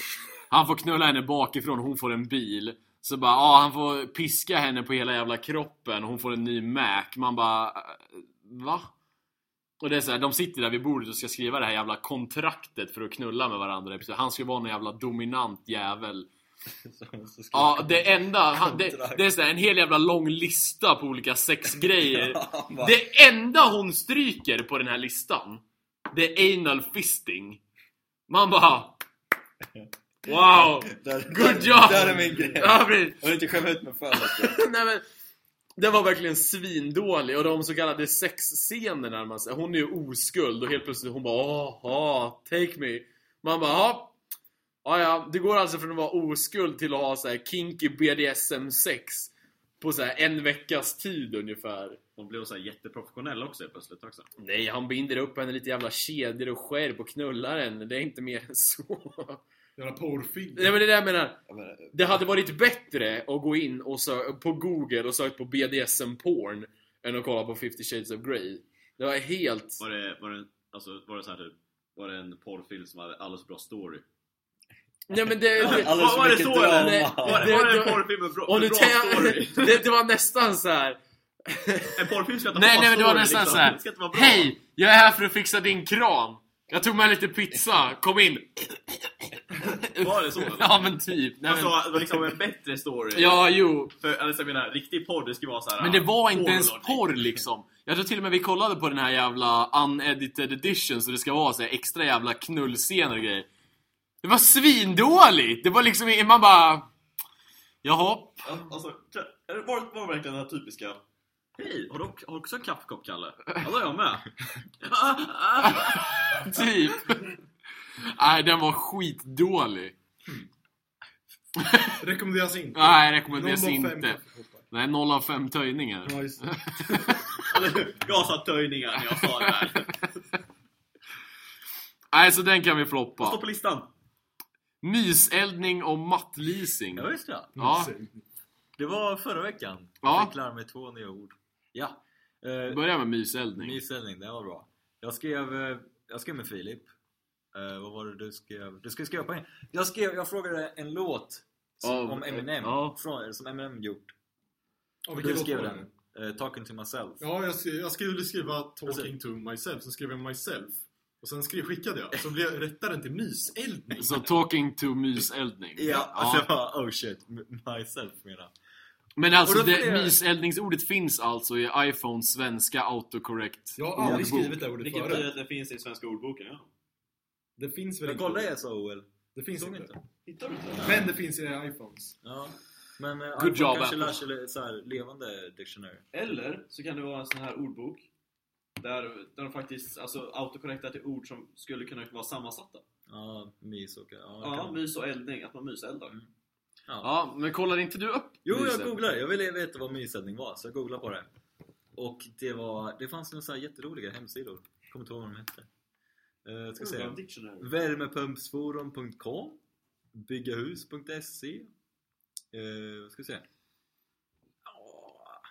Han får knulla henne bakifrån, hon får en bil. Så bara, ja han får piska henne på hela jävla kroppen, hon får en ny Mac. Man bara, äh, va? Och det är så här, de sitter där vid bordet och ska skriva det här jävla kontraktet för att knulla med varandra. Han ska vara en jävla dominant jävel. Ja, det enda, han, det, det är så här, en hel jävla lång lista på olika sexgrejer. Det enda hon stryker på den här listan, det är anal fisting. Man bara... Wow! där, Good där, job! Där är min grej. Ja, vill inte skämma ut mig för mycket. Nej, men, den var verkligen svindålig och de så kallade sexscenerna man säger, hon är ju oskuld och helt plötsligt hon bara åh, take me. Man bara ja. Ja, ja, det går alltså från att vara oskuld till att ha så här kinky BDSM sex på så här en veckas tid ungefär. De blev så här jätteprofessionella också helt plötsligt också. Nej, han binder upp henne lite jävla kedjor och skärp och knullar henne. Det är inte mer än så. Jävla porrfilm. Nej men det är det jag menar. Ja, men, Det hade varit bättre att gå in och sö- på google och söka på BDSM porn än att kolla på 50 shades of Grey. Det var helt... var det, var det, alltså, var det så här typ, var det en porrfilm som hade alldeles bra story? Nej men det... det för var det så, eller? Nej. Var, det- var det en porrfilm med bra, och med nu bra story? det, det var nästan så här. En porrfilm ska inte Nej, ha nej men det var story, nästan liksom. såhär. Hej! Jag är här för att fixa din kran. Jag tog med lite pizza, kom in. Var det så? Ja men typ. Nej, men, Alltså, det var liksom en bättre story. ja, jo. För, alltså, jag menar, riktig porr, det ska vara så här. Men det var inte ens porr liksom. Jag tror till och med vi kollade på den här jävla unedited edition så det ska vara så här extra jävla knullscener och grejer. Det var svindåligt! Det var liksom, man bara... Jaha. Ja, Alltså, var det verkligen den här typiska Hej, har du, också- har du också en kaffekopp Kalle? Ja, det har jag med. Typ. Nej, den var skitdålig. Rekommenderas inte. Nej, rekommenderas Noll av fem inte. kaffekoppar. Nej, 0 av 5 töjningar. Ja, just det. Jag sa töjningar när jag sa det här. Nej, så den kan vi Vad står floppa. på listan? Myseldning och mattleasing. Ja, just det. Ja, Det var förra veckan. Ja. Jag fick lära mig två nya ord. Ja. Eh, börja med myseldning. Mysändning, det var bra. Jag skrev, eh, jag skrev med Filip. Eh, vad var det du skrev? Du skulle skriva på en. Jag, skrev, jag frågade en låt som, Av- om Eminem. ja. Från, som Eminem gjort. Och du skrev den. Eh, Talking to myself. Ja, jag, skrev, jag skulle skriva Talking Precis. to myself, sen skrev jag myself. Och sen skrev, skickade jag, så blev rättaren till myseldning. Så talking to myseldning. Ja, alltså jag bara oh shit, m- myself menar Men alltså, det, jag- myseldningsordet finns alltså i iPhones svenska autocorrect. Jag har aldrig ordbok. skrivit det ordet Vilket förut. betyder att det finns i svenska ordboken, ja. Det finns väl Men inte? kolla det så OL. Det finns inte. inte. Hittar du inte? Men det finns i iPhones. Ja. Men eh, Good iPhone job, kanske Apple. lär sig så här, levande dictionary. Eller så kan det vara en sån här ordbok där, där de faktiskt alltså, autokorrektar till ord som skulle kunna vara sammansatta. Ja, mys och... Ja, Ja, kan- mys och eldning, att man myseldar. Ja. Ja, men kollade inte du upp Jo, jag googlade. Jag ville veta vad mysändning var, så jag googlade på det. Och det var... Det fanns några så här jätteroliga hemsidor. Kommer inte ihåg vad de hette. Uh, ska se. Urban Dictionary. Värmepumpsforum.com Byggahus.se uh, Ska vi se. Ja,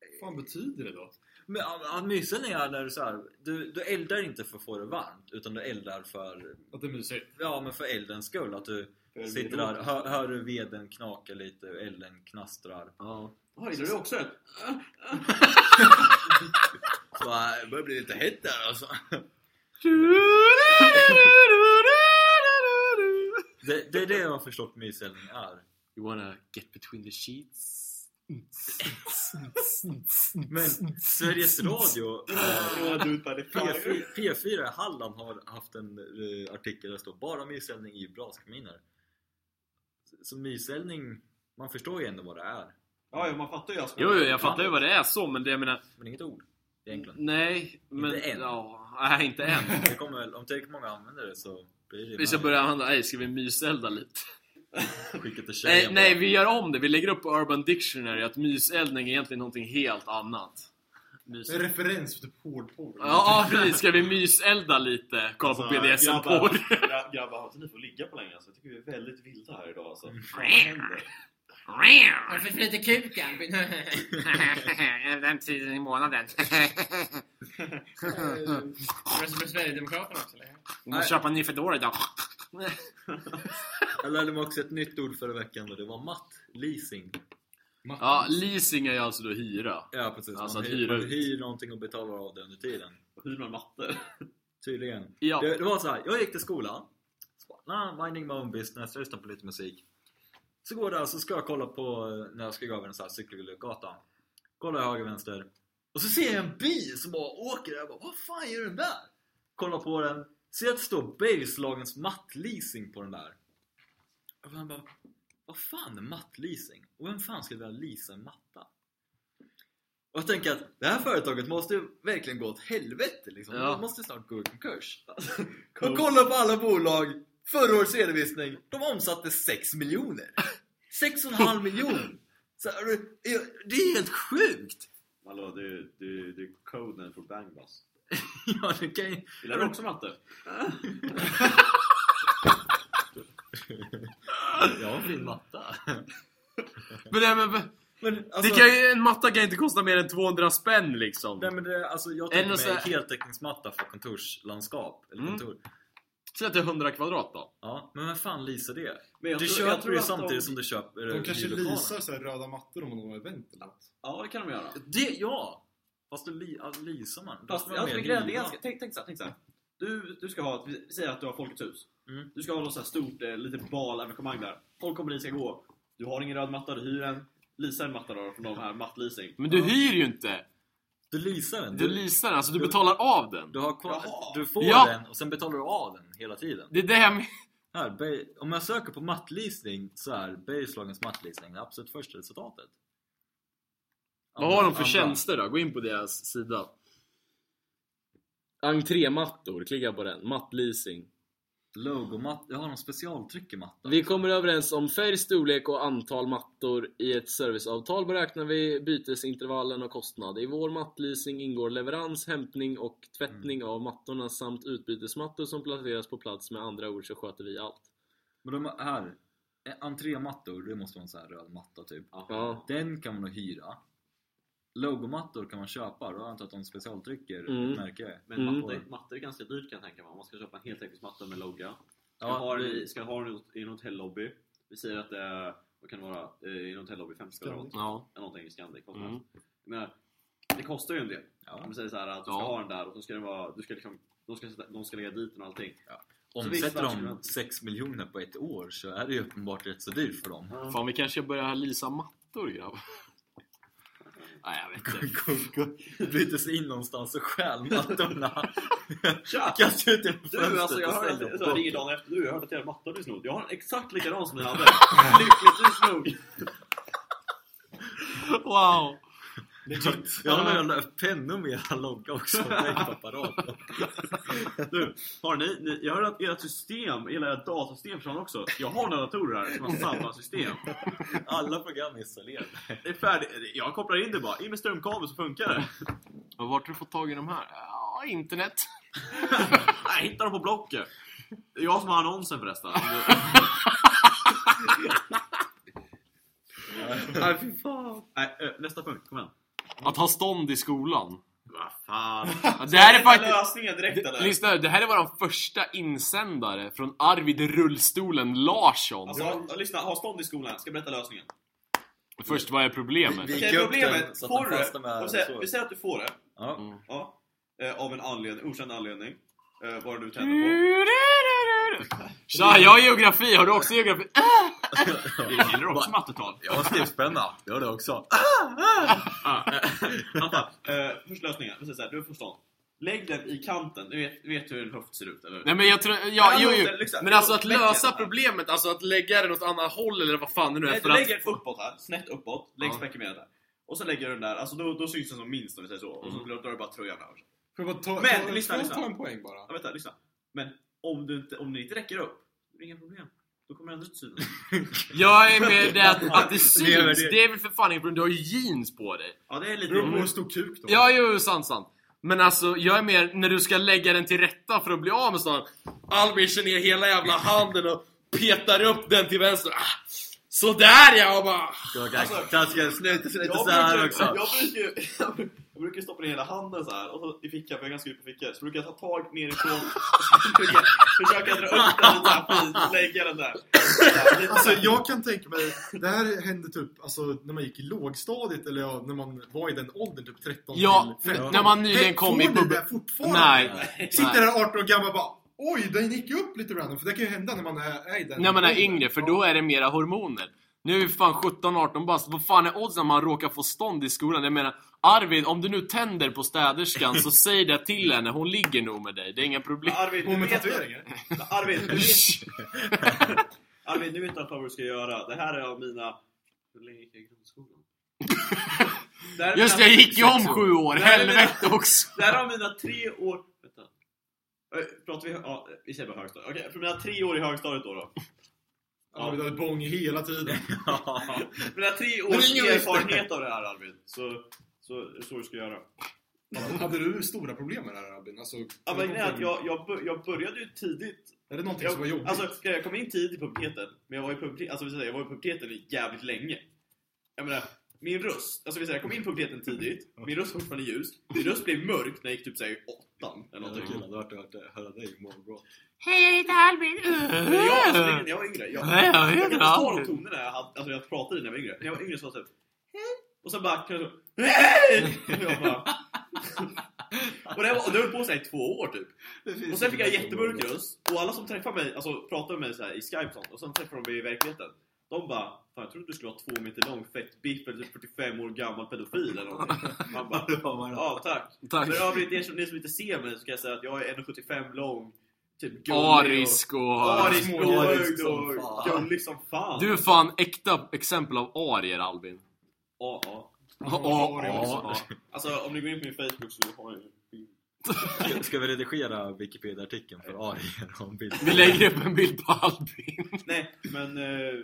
Vad fan betyder det då? Men ja, mysändning är när du så här, du, du eldar inte för att få det varmt utan du eldar för, Att det är mysigt? ja men för eldens skull. Att du sitter där, hör, hör du veden knaka lite och elden knastrar. Ja. Jaha, gillar du också det? Va, Det börjar bli lite hett där alltså. Det, det är det jag har förstått mysändning är. You wanna get between the sheets? Men Sveriges Radio Ja, du tar det P4, P4 i Halland har haft en eh, artikel där det står bara myseldning i braskaminer. Så myseldning, man förstår ju ändå vad det är. Ja, ja, man fattar ju. Alltså. Jo, jo, jag fattar ju vad det är så, men det jag menar... Men inget ord egentligen. Nej, men... Inte än. Ja, nej, inte än. Det kommer väl, om tillräckligt många använder det så blir det Vi ska börja använda... Nej, ska vi myselda lite? skicka till Nej, tjejen nej, bara. vi gör om det. Vi lägger upp på Urban Dictionary att myseldning är egentligen någonting helt annat. Mys... En referens till hårdporr. Ja, ja, precis. Ska vi myselda lite? Kolla på Alltså, BDSM-porr. grabbar, gra- Grabbar, alltså, ni får ligga på länge. Alltså. Jag tycker vi är väldigt vilda här idag. Alltså. Vad händer? Varför flyter kuken? Den tiden i månaden. Röstar på Sverigedemokraterna också eller? Vi måste köpa en ny Foodora idag. Jag lärde mig också ett nytt ord förra veckan och det var matt leasing. Ja, leasing är alltså då hyra. Ja precis, Alltså man, att hyr, hyra man hyr någonting och betalar av det under tiden. Hur man mattor? Tydligen. Ja. Det, det var så här, jag gick till skolan. Så nah, minding my own business, jag lyssnade på lite musik. Så går jag där så ska jag kolla på när jag ska gå över en sån här cykelgata. Kollar jag höger vänster. Och så ser jag en bil som bara åker. Jag bara, vad fan gör den där? Kollar på den. Ser att det står Bergslagens mattleasing på den där. Och han bara, vad fan är mattleasing? Och vem fan skulle vilja leasa en matta? Och jag tänker att det här företaget måste ju verkligen gå åt helvete liksom. Ja. De måste snart gå i konkurs. Och kolla på alla bolag. Förra årets redovisning, de omsatte 6 miljoner. 6,5 miljoner. Är det- det är helt sjukt! Hallå, du, du, du är koden för Bangbus. Ja, det kan ju... Gillar du också matte? Jag har en fin matta. Men, nej, men, men Men det alltså, kan, ju- en matta kan inte kosta mer än 200 spänn liksom. nej, men det, alltså jag tänker mig så här- heltäckningsmatta för kontorslandskap. Eller Mm. kontor. Säg att det är 100 kvadrat då. Ja, men vem fan leasar det? Men jag du tror- jag köper tror ju att samtidigt de- som du köper De kanske hyrlokalen. leasar så här röda mattor om de har event eller något. Ja, det kan de göra. Det, ja! Fast då li, leasar man. Fast man jag ganska... Tänk, tänk så här, tänk så här. Du, du ska ha, vi säger att du har Folkets hus. Mm. Du ska ha något så här stort, eh, lite balarrangemang där. Folk kommer dit, ska gå. Du har ingen röd matta, du hyr en. Leasar en matta då från de här mattleasing. Men du hyr ju inte. Du leasar den. Du leasar den, alltså du betalar av den. du, har kvar, Jaha. du får Ja. den och sen betalar du av den hela tiden. Det är det jag men- Här, om jag söker på mattleasing så är Bergslagens mattleasing det absolut första resultatet. Vad har de för Andra- tjänster då? Gå in på deras sida. Entrémattor, klicka på den. Mattleasing. Logomatt, jag har någon specialtryck i matta. Vi kommer överens om färg, storlek och antal mattor. I ett serviceavtal beräknar vi bytesintervallen och kostnad. I vår mattleasing ingår leverans, hämtning och tvättning av mattorna samt utbytesmattor som placeras på plats. Med andra ord så sköter vi allt. Men de här, eh, entrémattor, det måste vara en sån här röd matta typ. Ja. Den kan man nog hyra. Logomattor kan man köpa, då antar jag att de specialtrycker Mm. ett märke. Men Mm. mattor, mattor är ganska dyrt kan jag tänka mig. Om man ska köpa en heltäckningsmatta med logga. Ska Ja, ha i, ska ha den i en hotellobby. Vi säger att det är, vad kan det vara, eh, i en hotellobby 50 kvadrat. Ja. Eller någonting i Scandic. Mm. menar, det kostar ju en del. Ja. Om vi säger så här att du ska Ja. ha den där och så ska den vara, du ska liksom, de ska, sätta- de ska lägga dit den och allting. Visst, Omsätter de inte? 6 miljoner på ett år så är det ju uppenbart rätt så dyrt för dem. Fan vi kanske börjar leasa mattor grabbar. Nej jag vet inte. Bryter sig in någonstans och stjäl mattorna. Kastar ut genom Du fönstret alltså jag och att på jag ringer dagen efter. Du, jag hörde att era matta blir snodd. Jag har en exakt likadan som ni hade. Lyckligtvis nog. Wow! Jag har några jävla pennor med era logga också. Du, har ni, ni, jag hörde att ert system, hela ert datasystem försvann också. Jag har några datorer här som har samma system. Alla program är installerade. Det är färdigt. Jag kopplar in det bara. In med strömkabel så funkar det. Och vart har du fått tag i de här? Ja, internet. Jag hittar dem på Blocket. Det är jag som har annonsen förresten. Nej fy fan. Nej, nästa punkt. Kom igen. Att ha stånd i skolan. Fan. Ja, Det här är faktiskt... lösningen direkt eller? Lyssna, det här är våran första insändare från Arvid Rullstolen Larsson. Alltså, ha- lyssna. Ha stånd i skolan. Jag ska berätta lösningen. Först, vad är problemet? Vi- Okej, Vika upp problemet. får du det? vi säger-. Vi att du får det. Ja. Mm. Ja. Eh, av en anledning, okänd anledning. Eh, vad du tänder Tja, jag har geografi. Har du också geografi? gillar också mattetal. Jag har stiftspenna. Det har du också. Först lösningen. Du har förstånd. Lägg den i kanten. Du vet, vet hur en höft ser ut, eller Nej men jag tror, ja, jo, jo. Men alltså att lösa problemet, alltså att lägga den åt annat håll eller vad fan det nu är Nej, för du att... lägger den uppåt här, snett uppåt. Lägg Ja. späckemeret där. Och så lägger du den där, alltså då, då syns den som minst om vi säger så. Och så Mm. drar du bara tröjan över. Men, lyssna, ta, lyssna. ta en poäng bara? Ja, vänta, lyssna. Men om du inte, om det inte räcker upp, då är det inga problem. Då kommer det ändå inte synas. Jag är med det att, att det syns, det. det är väl för fan inget problem, du har ju jeans på dig. Ja, det är lite på hur jobbigt. stor kuk då. Ja, jo, sant, sant. Men alltså, jag är mer när du ska lägga den till rätta för att bli av med sån Albin kör ner hela jävla handen och petar upp den till vänster. Ah, sådär ja! Och bara... Taskar, sluta Jag sluta så här brukar, också. jag, brukar, jag brukar stoppa ner hela handen så här och så i fickan, för jag är ganska djup på fickor. Så brukar jag ta tag nerifrån försöka dra upp den lite här fint och lägga den där. Alltså jag kan tänka mig, det här hände typ alltså, när man gick i lågstadiet eller ja, när man var i den åldern, typ 13 Ja, till 15. när man nyligen kom i det fortfarande? Nej. Sitter där 18 år gammal och bara Oj, den gick ju upp lite random. För det kan ju hända när man är, är i den När man är yngre, för då är det mera hormoner. Nu är vi fan 17-18 bast, vad fan är oddsen man råkar få stånd i skolan? Jag menar, Arvid, om du nu tänder på städerskan så säg det till henne, hon ligger nog med dig, det är inga problem. Arvid, Hon med vet, tatueringar. Arvid, du vet. Arvid, du vet allt vad du ska göra. Det här är av mina... Hur länge gick jag i grundskolan? Är Just det, jag gick ju om sju år, är helvete också! Det här har mina tre år... Vänta. Pratar vi... Ja, vi säger bara högstadiet. Okej, för mina tre år i högstadiet då. då. Ja, vi hade bång hela tiden. Mina tre års är erfarenhet av det här Arvid. Så, så är det så du ska göra. Hade du stora problem med det här Albin? Alltså, Ja, men är jag, jag, jag började ju tidigt Är det någonting som var Jag, jobbigt? alltså, jag kom in tidigt i puberteten, men jag var i puberteten, alltså, vi säger, jag var i puberteten jävligt länge. Jag menar, min röst, alltså vi säger, jag kom in i puberteten tidigt, min röst var fortfarande ljus, min röst blev mörk när jag gick typ såhär i åttan eller Jag någonting. hade varit hört höra dig i morgon. Hej, jag heter Albin. Jag, alltså, när jag var yngre, jag, jag jag heter kan inte ta de tonerna jag, hade, alltså, jag pratade i när jag var yngre. När jag var yngre så var det typ Hej! Och sen bara kan jag så Hej! Och jag bara... och det, var, och det höll på här i två år typ. Och sen fick jag jättemörk röst och alla som träffade mig, alltså pratade med mig så här i Skype och sånt och sen träffade de mig i verkligheten. De bara, fan jag trodde du skulle vara två meter lång, fett biff eller typ 45 år gammal pedofil eller någonting. Man bara, ja tack. Tack. För övrigt, som, ni som inte ser mig så kan jag säga att jag är 1,75 lång, typ Arisk och... och... Arisk och hög som och fan. gullig som fan. Du är fan äkta exempel av arier Albin. Ja, ja. Alltså om ni går in på min Facebook så har jag ju... Ska- Ska vi redigera Wikipedia-artikeln för och en bild? Vi lägger upp en bild på Albin. Nej, men... eh,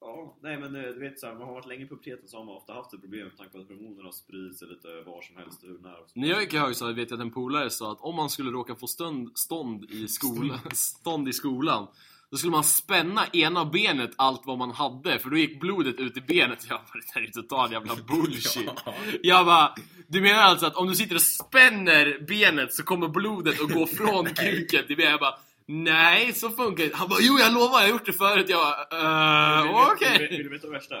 ja, nej men eh, du vet såhär, man har varit länge på puberteten så har man ofta haft ett problem med tanke på att hormonerna sprids lite var som helst och hur nära. När jag gick i högstadiet vet jag att en polare sa att om man skulle råka få stånd, stånd, i, skolan, stånd i skolan då skulle man spänna ena benet allt vad man hade för då gick blodet ut i benet. Jag bara, det här är total jävla bullshit. Jag bara, du menar alltså att om du sitter och spänner benet så kommer blodet att gå från kuken till benet? Jag bara, nej så funkar det Han bara, jo jag lovar jag har gjort det förut. Jag bara, uh, okej. Du- vill du veta det värsta?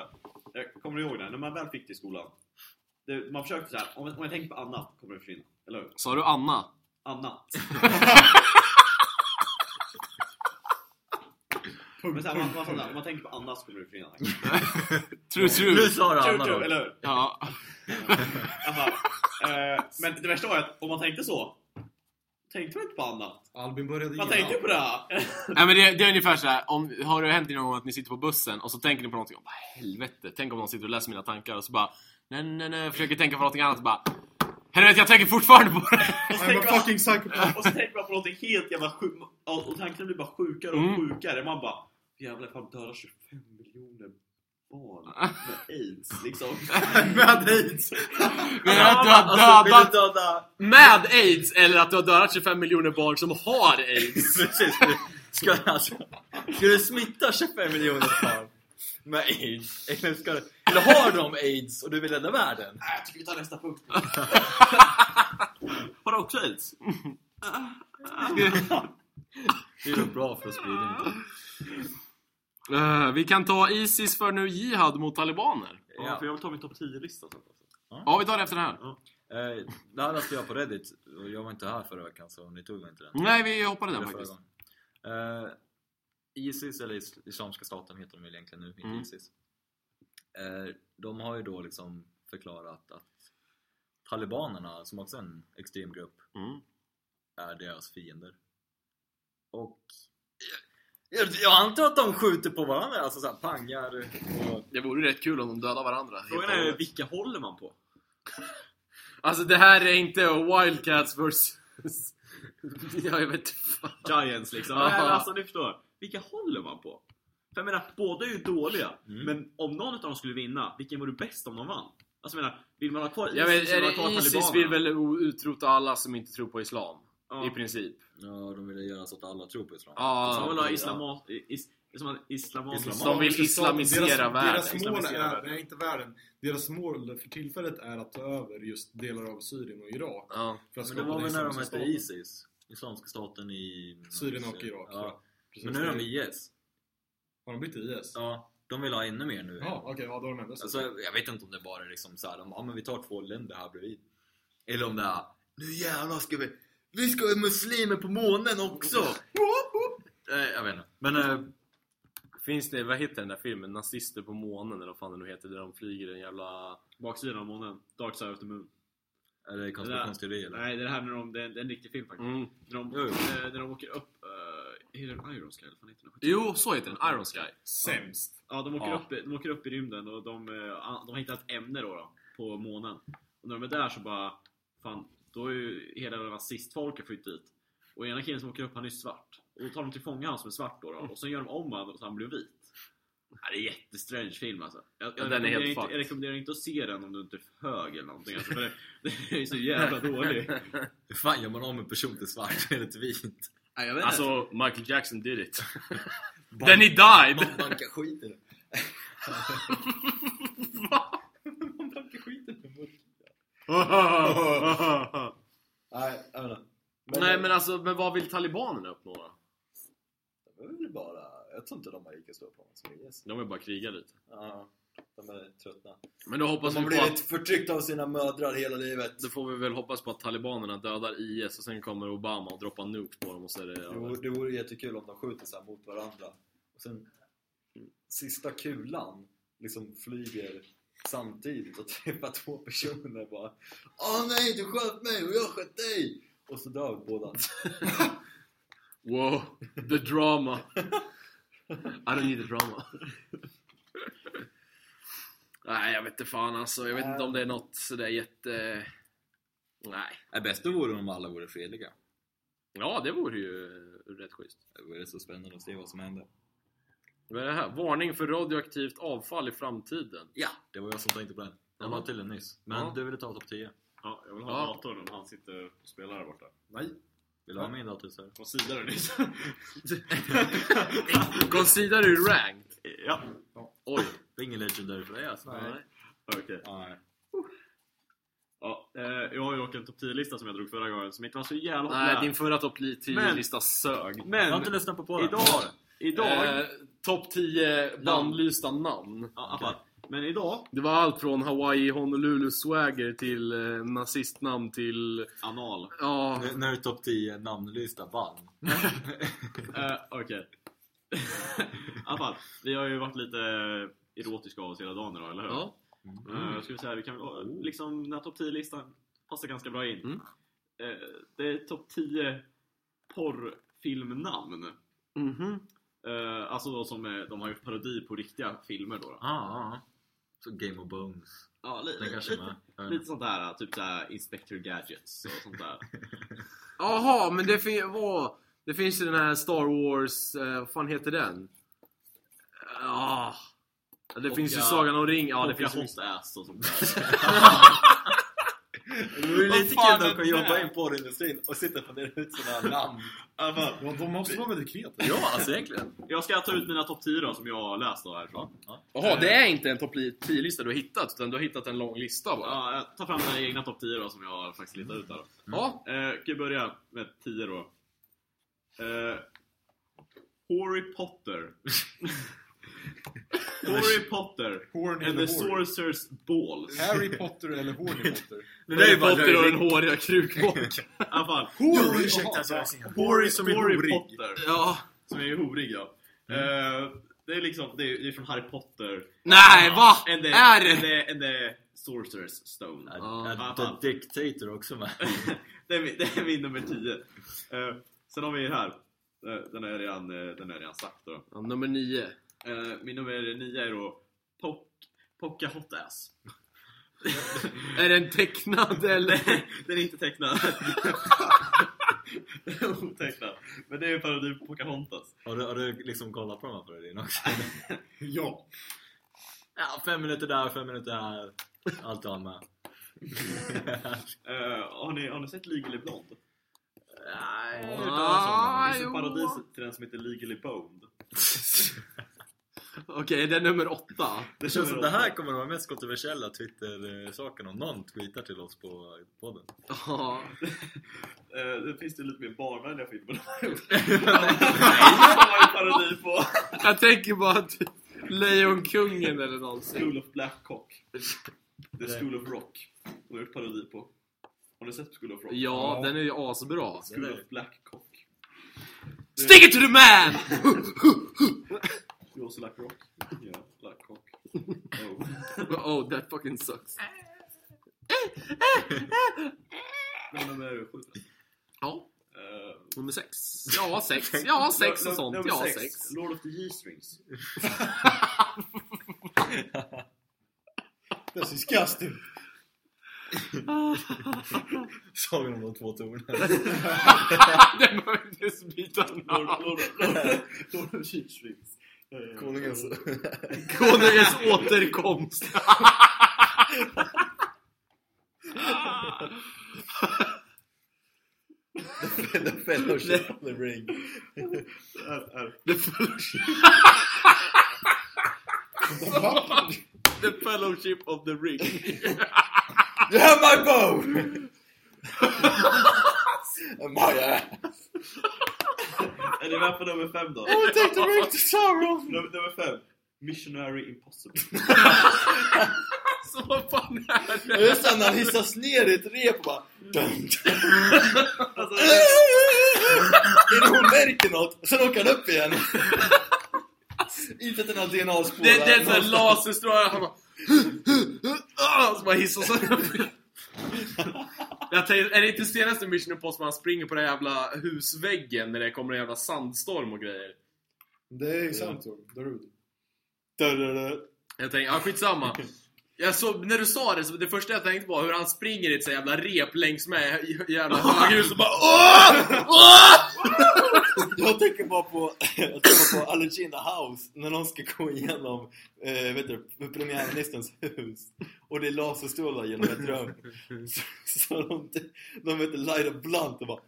Jag kommer du ihåg det? När man väl fick det i skolan. Det, man försökte såhär, om, om jag tänker på annat kommer det försvinna. Eller hur? Sa du Anna? Annat. Men såhär, man, man, såhär, om man tänker på annat så kommer det försvinna. True Nu true. sa du True, Anna true, då. eller hur? Ja. Eh, men det värsta var att om man tänkte så, tänkte man inte på annat. Albin började Man tänkte på det här. Nej men det, det är ungefär så här. Om, har det hänt någon gång att ni sitter på bussen och så tänker ni på någonting, vad helvete, tänk om någon sitter och läser mina tankar och så bara nej nej nej, försöker tänka på någonting annat och bara Helvete jag tänker fortfarande på det! Och så I'm tänker a man- fucking psychopath. Och så tänker man på någonting helt jävla sjukt och och tankarna blir bara sjukare och Mm. sjukare. Man bara, jävlar fan dödar 25 miljoner barn med aids liksom. Med aids! Men att du har Alltså, dödat med aids eller att du har dödat 25 miljoner barn som har aids? Precis, ska, alltså, ska du smitta 25 miljoner barn med aids? Eller ska eller har de aids och du vill rädda världen? Nej, jag tycker vi tar nästa punkt. Har du också aids? Det är nog bra för spridning. Eh, vi kan ta Isis för nu Jihad mot talibaner. Ja, för jag vill ta min topp 10-lista sen. Ja, vi tar det efter det här. Eh, det här läste jag på Reddit och jag var inte här förra veckan så ni tog inte den. Nej, vi hoppade den faktiskt. Eh, Isis, eller Is- Islamiska staten heter de egentligen nu, inte Mm. Isis. Eh, de har ju då liksom förklarat att Talibanerna, som också är en extrem grupp, Mm. är deras fiender. Och jag, jag antar att de skjuter på varandra, alltså såhär pangar och... Det vore rätt kul om de dödar varandra. helt Frågan och är hållet. vilka håller man på? Alltså det här är inte Wildcats vs... ja, jag vet fan. Giants liksom. Ja. Nej, men alltså ni förstår. Vilka håller man på? För jag menar, båda är ju dåliga. Mm. Men om någon av dem skulle vinna, vilken vore bäst om de vann? Alltså jag menar, vill man ha kvar Jag vet, vill man ha det, kvar Isis talibanerna? vill väl o- utrota alla som inte tror på Islam. Ja. I princip. Ja, de vill göra så att alla tror på Islam. Ja, Som vill ha islama, is, som en islamatisk... De vill islamisera deras, världen. Deras mål Islamisera är, nej inte världen, deras mål för tillfället är att ta över just delar av Syrien och Irak. Ja. För att Men det var väl när de hette. Isis? Islamiska staten i... Syrien och Irak. Ja. Precis. Men nu är de IS. Har de blivit IS? Ja, de vill ha ännu mer nu. Ja, okej, ja, då har de sig. Alltså, jag vet inte om det bara är liksom så här, de, ja men vi tar två länder här bredvid. Eller om det är, nu jävlar ska vi, vi ska ha muslimer på månen också! eh, jag vet inte. Men eh, Finns det, vad heter den där filmen? Nazister på månen eller vad fan det nu heter, där de flyger en jävla... Baksidan av månen. Dark side of the moon. är det konspirationsteori eller? Nej, det är det här när de, det är en, det är en riktig film faktiskt. Mm. När, de, Jo, jo. eh, när de åker upp, uh, heter den Iron Sky eller vad fan heter den? Jo, så heter den. Iron Sky. Sämst. Ja, de åker, Ja. Upp, i- de åker upp i rymden och de, eh, de har hittat ett ämne då, då på månen. Och när de är där så bara, fan, då är ju hela nazistfolket flytt dit. Och ena killen som åker upp, han är svart. Och då tar de till fånga han som är svart då, då och sen gör de om han så han blir vit. Ja, det är en jättestrange film alltså. Jag, jag, Ja, den är helt inte, jag rekommenderar inte att se den om du inte är för hög eller någonting. Alltså, för det, det är så jävla dålig. Hur fan gör man om en person till svart eller till vit? Jag vet inte. Alltså, Michael Jackson did it. Then he died! Man bankar skiten i det. Man bankar skiten i munnen. Nej, jag vet inte. Nej men alltså, men vad vill talibanerna uppnå då? Det var väl bara... Jag tror inte de har lika stor plan som IS. De vill bara kriga lite. Ja, de är tröttna. Men då hoppas De har vi på blivit att, förtryckta av sina mödrar hela livet. då får vi väl hoppas på att talibanerna dödar IS och sen kommer Obama och droppar nukes på dem och så är det Det över. vore, det vore jättekul om de skjuter så här mot varandra. Och sen sista kulan liksom flyger samtidigt och träffar två personer bara Åh nej, du sköt mig och jag sköt dig! Och så dör båda. Wow, the drama! I don't need the drama. Nej, jag vet inte fan alltså. Jag vet inte om det är något sådär jätte... Nej. Det bästa vore om alla vore fredliga. Ja, det vore ju rätt schysst. Det vore så spännande att se vad som händer. Vad är det här? Varning för radioaktivt avfall i framtiden. Ja, det var jag som tänkte på den. Jag Jaha. la till den nyss. Men Ja. du ville ta topp 10. Ja, jag vill ha Ja. datorn om han sitter och spelar där borta. Nej. Vill du ha min dator istället? Vad sida är det nyss? Consider you ranked. ja, Oj. Det är ingen legendary för dig alltså? Nej. okej. Nej. Ja, eh, jag har ju dock en topp 10-lista som jag drog förra gången som inte var så jävla Nej, din förra topp 10-lista sög. Jag har Men inte lyssnat på podden. idag, idag, Eh, topp 10 bannlysta namn. ja, fall. Men idag, Det var allt från Hawaii Honolulu Swagger till eh, nazistnamn till... anal. Ja, Nu, nu är det topp 10 namnlista vann. Eh, Okej. Fall, vi har ju varit lite erotiska av oss hela dagen idag, eller hur? ja. Eh, ska vi säga, vi kan väl, liksom den här topp 10-listan passar ganska bra in. Mm. Eh, det är topp 10 porrfilmnamn. Mhm. Eh, alltså då som är, de har gjort parodi på riktiga filmer då. då. Ah, ah. Så Game of Bones. Ja, li- lite, lite sånt där, typ såhär Inspector Gadgets och sånt där. Jaha, men det, fin- vad, det finns ju den här Star Wars... Eh, vad fan heter den? Ah. Ja, det Och finns ju Sagan om ring. Ja, det finns hot ass och sånt där. Det vore lite kul dock att jobba in porrindustrin och sitta och fundera ut sådana namn. I Ja, de måste vara väldigt kreativa. Ja, alltså egentligen. jag ska ta ut mina topp 10 då, som jag har läst då härifrån. Jaha, det är inte en topp 10-lista du har hittat, utan du har hittat en lång lista bara. Ja, jag tar fram mina egna topp 10 då, som jag har faktiskt listat ut här då. Ja. Eh, kan vi börja med 10 då. Eh, Harry Potter. Harry Potter Horn and eller the Horn. Sorcerer's Balls. Harry Potter eller Horny Potter? Det där är Potter och den håriga krukbock. Horny! ursäkta. Harry, som är Harry horig. Potter. ja. Som är horig ja. Eh, det är liksom, det är, det är från Harry Potter. Nej, va? And the, Är and det? the, and the Sorcerer's Stone. Ja. Ja, The Dictator också med. det, är, min- det är min nummer 10. Eh, sen har vi här. Eh, den är redan, den är redan sagt då. ja nummer 9. Eh, min nummer 9 är då Poc, Pocka Hot Ass. Är den tecknad eller? den är inte tecknad. Otecknad. Men det är en parodi på Pocahontas. Har du, har du liksom kollat på de här parodierna också? Ja. Ja, fem minuter där, fem minuter här. Allt har han med. Eh, har, ni, har ni sett Legally Blonde? Nej. Den? Det finns en parodi till den som heter Legally Boned. Okej, det är nummer 8. Det känns som det här kommer att vara mest kontroversiella Twitter-saken om någon tweetar till oss på podden. Ja. Eh, det finns det lite mer barnvänliga filmer de har gjort. Parodi på Jag tänker bara att Lejonkungen eller någonting. School of Black Cock. The School of Rock. De har gjort parodi på. Har ni sett School of Rock? Ja, den är ju asbra. School of Black Cock. Stick it to the man! You also like rock? Yeah, like cock. Oh. oh, that fucking sucks. Men nummer sju. Ja, Eh, nummer 6. Ja, 6. Ja, 6 och sånt. nummer Ja, sex, 6. Lord of the G-strings. That's disgusting. Sagan om de två tornen. Den behövdes byta Lord, namn. Lord, of G-strings. Eh, Konungens... Konungens återkomst. The Fellowship of the Ring. The Fellowship... The Fellowship of the Ring. You have my bow! And my ass. Är ni med på nummer fem då? Oh, take the ring to Sauron! Nummer, nummer fem. Missionary Impossible. Så vad fan är det? Just det, när han hissas ner i ett rep och bara... Dun. Alltså, Innan hon märker något, sen åker han upp igen. Inte att den har DNA-spår. Det, det är såhär laserstrålar, han bara... Så bara hissar sig upp. Jag tänkte, är det inte senaste Mission Impossible han springer på den jävla husväggen när det kommer en jävla sandstorm och grejer? Det är ju sant så. Darude. Jag tänkte, ja skitsamma. Jag såg, när du sa det, så det första jag tänkte på var hur han springer i ett så jävla rep längs med jävla höghus och bara Åh! Åh! Jag tänker bara på, jag tänker på Allergy in the House när de ska gå igenom eh, vet du, premiärministerns hus och det är laserstrålar genom ett rum så, så de, de vet light up blunt och bara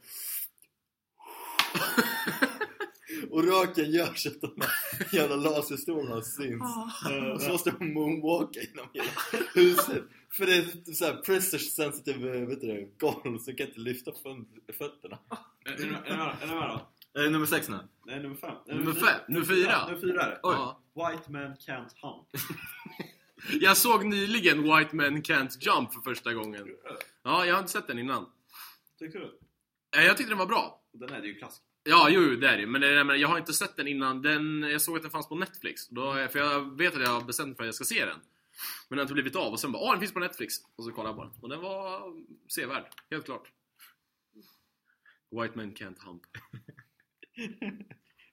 och röken gör så att de här jävla laserstrålarna syns Eh, så måste de moonwalka genom hela huset för det är så här pressure sensitive eh, vet du, golv så du kan inte lyfta fötterna är ni med- är ni med- är då? eh, Nummer sex nu Nej, nummer fem. Nej, Nummer fem? Nummer fyra? Nummer fyra är det. White man can't hump. Jag såg nyligen White Men Can't Jump för första gången. Ja, jag har inte sett den innan. Tyckte du? Eh, Jag tyckte den var bra. Den är det ju klassisk. Ja, jo, det är det Men, det men jag har inte sett den innan. Den, jag såg att den fanns på Netflix. Då, för jag vet att jag har bestämt mig för att jag ska se den. Men den har inte blivit av. Och sen bara, åh den finns på Netflix. Och så kollade jag på den. Och den var sevärd. Helt klart. White Men Can't Hump.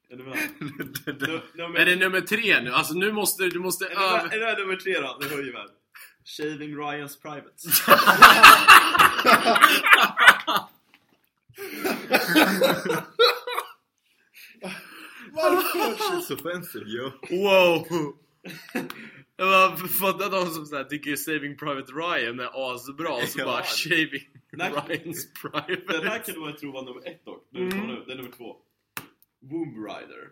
Är nummer- det nummer tre nu? Alltså nu måste du måste Är det, är det nummer tre då? Det höjer väl? Shaving Ryans Privates. Shit's offensive yo Wow! Fattar de som såhär tycker Saving Private Ryan är asbra och så Ja. bara Shaving. Ryans Den här Private. kan man tro var nummer ett dock. Nu det är nummer två. Womb Rider.